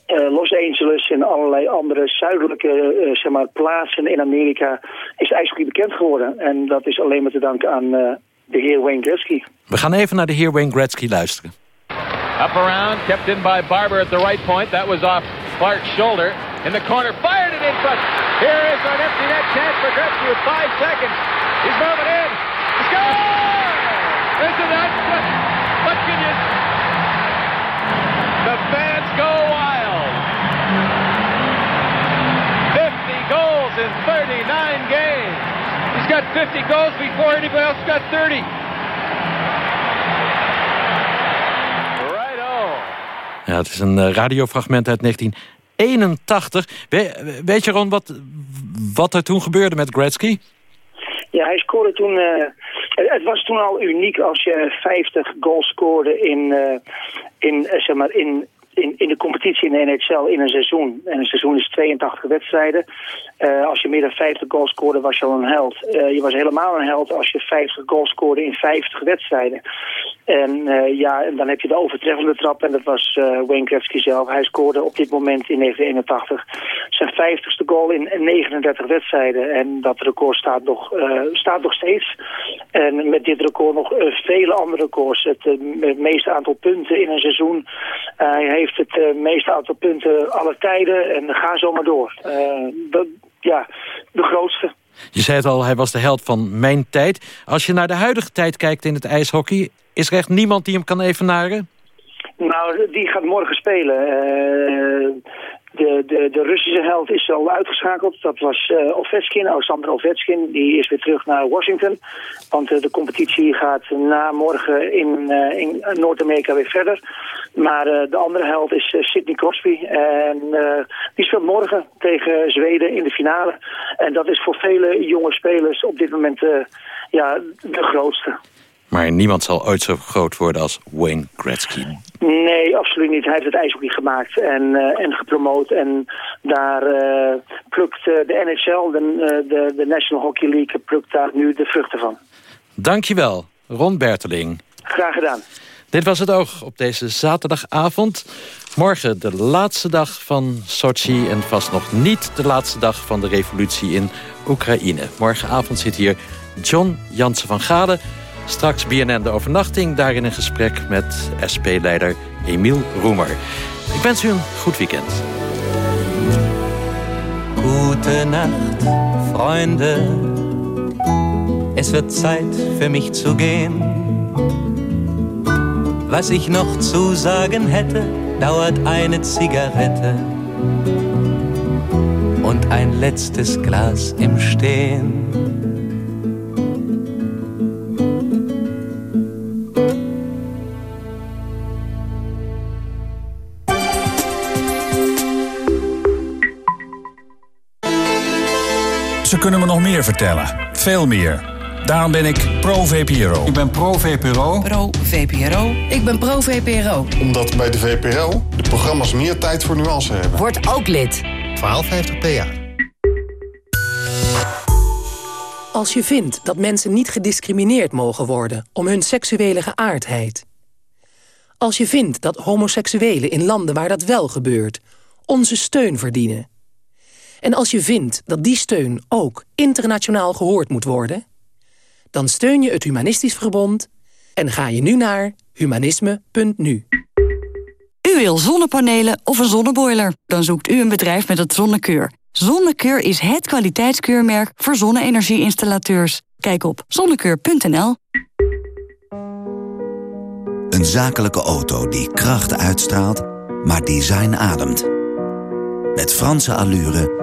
Los Angeles en allerlei andere zuidelijke zeg maar, plaatsen in Amerika is ijshockey bekend geworden. En dat is alleen maar te danken aan de heer Wayne Gretzky. We gaan even naar de heer Wayne Gretzky luisteren. Up around, kept in by Barber at the right point. That was off Clark's shoulder. In the corner, fired it in front. Here is an empty net chance for Gretzky with five seconds. He's moving in. Score! Isn't that what, what can you... The fans go wild. 50 goals in 39 games. He's got 50 goals before anybody else got 30. Ja, het is een eh, radiofragment uit 1981. weet je, Ron, wat, wat er toen gebeurde met Gretzky? Ja, hij scoorde toen... Uh, het was toen al uniek als je 50 goals scoorde in, uh, in, zeg maar in in, in de competitie in de NHL in een seizoen. En een seizoen is 82 wedstrijden. Uh, als je meer dan 50 goals scoorde, was je al een held. Uh, je was helemaal een held als je 50 goals scoorde in 50 wedstrijden. En uh, ja, en dan heb je de overtreffende trap. En dat was Wayne Gretzky zelf. Hij scoorde op dit moment in 1981 zijn 50ste goal in 39 wedstrijden. En dat record staat nog, staat nog steeds. En met dit record nog vele andere records. Het, het meeste aantal punten in een seizoen. hij heeft het meeste aantal punten alle tijden. En ga zo maar door. Dat, ja, de grootste. Je zei het al, hij was de held van mijn tijd. Als je naar de huidige tijd kijkt in het ijshockey... is er echt niemand die hem kan evenaren? Nou, die gaat morgen spelen. De, de, de Russische held is al uitgeschakeld. Dat was uh, Alexander Ovechkin. Die is weer terug naar Washington. Want uh, de competitie gaat na morgen in, uh, in Noord-Amerika weer verder. Maar de andere held is Sidney Crosby. En die speelt morgen tegen Zweden in de finale. En dat is voor vele jonge spelers op dit moment ja, de grootste. Maar niemand zal ooit zo groot worden als Wayne Gretzky. Nee, absoluut niet. Hij heeft het ijshockey gemaakt en, uh, en gepromoot. En daar uh, plukt uh, de NHL, de, de, de, National Hockey League, plukt daar nu de vruchten van. Dankjewel, Ron Berteling. Graag gedaan. Dit was het oog op deze zaterdagavond. Morgen de laatste dag van Sochi en vast nog niet de laatste dag van de revolutie in Oekraïne. Morgenavond zit hier John Jansen van Gade Straks BNN de overnachting, daarin een gesprek met SP-leider Emiel Roemer. Ik wens u een goed weekend. Gute Nacht, Freunde. Es wird Zeit für mich zu gehen. Was ich noch zu sagen hätte, dauert eine Zigarette und ein letztes Glas im Stehen. Ze kunnen me nog meer vertellen. Veel meer. Daarom ben ik pro-VPRO. Ik ben pro-VPRO. Pro-VPRO. Ik ben pro-VPRO. Omdat bij de VPRO de programma's meer tijd voor nuance hebben. Word ook lid. 1250 PA. Als je vindt dat mensen niet gediscrimineerd mogen worden... om hun seksuele geaardheid. Als je vindt dat homoseksuelen in landen waar dat wel gebeurt... onze steun verdienen en als je vindt dat die steun ook internationaal gehoord moet worden... dan steun je het Humanistisch Verbond en ga je nu naar humanisme.nu. U wil zonnepanelen of een zonneboiler? Dan zoekt u een bedrijf met het Zonnekeur. Zonnekeur is het kwaliteitskeurmerk voor zonne-energie-installateurs. Kijk op zonnekeur.nl. Een zakelijke auto die kracht uitstraalt, maar design ademt. Met Franse allure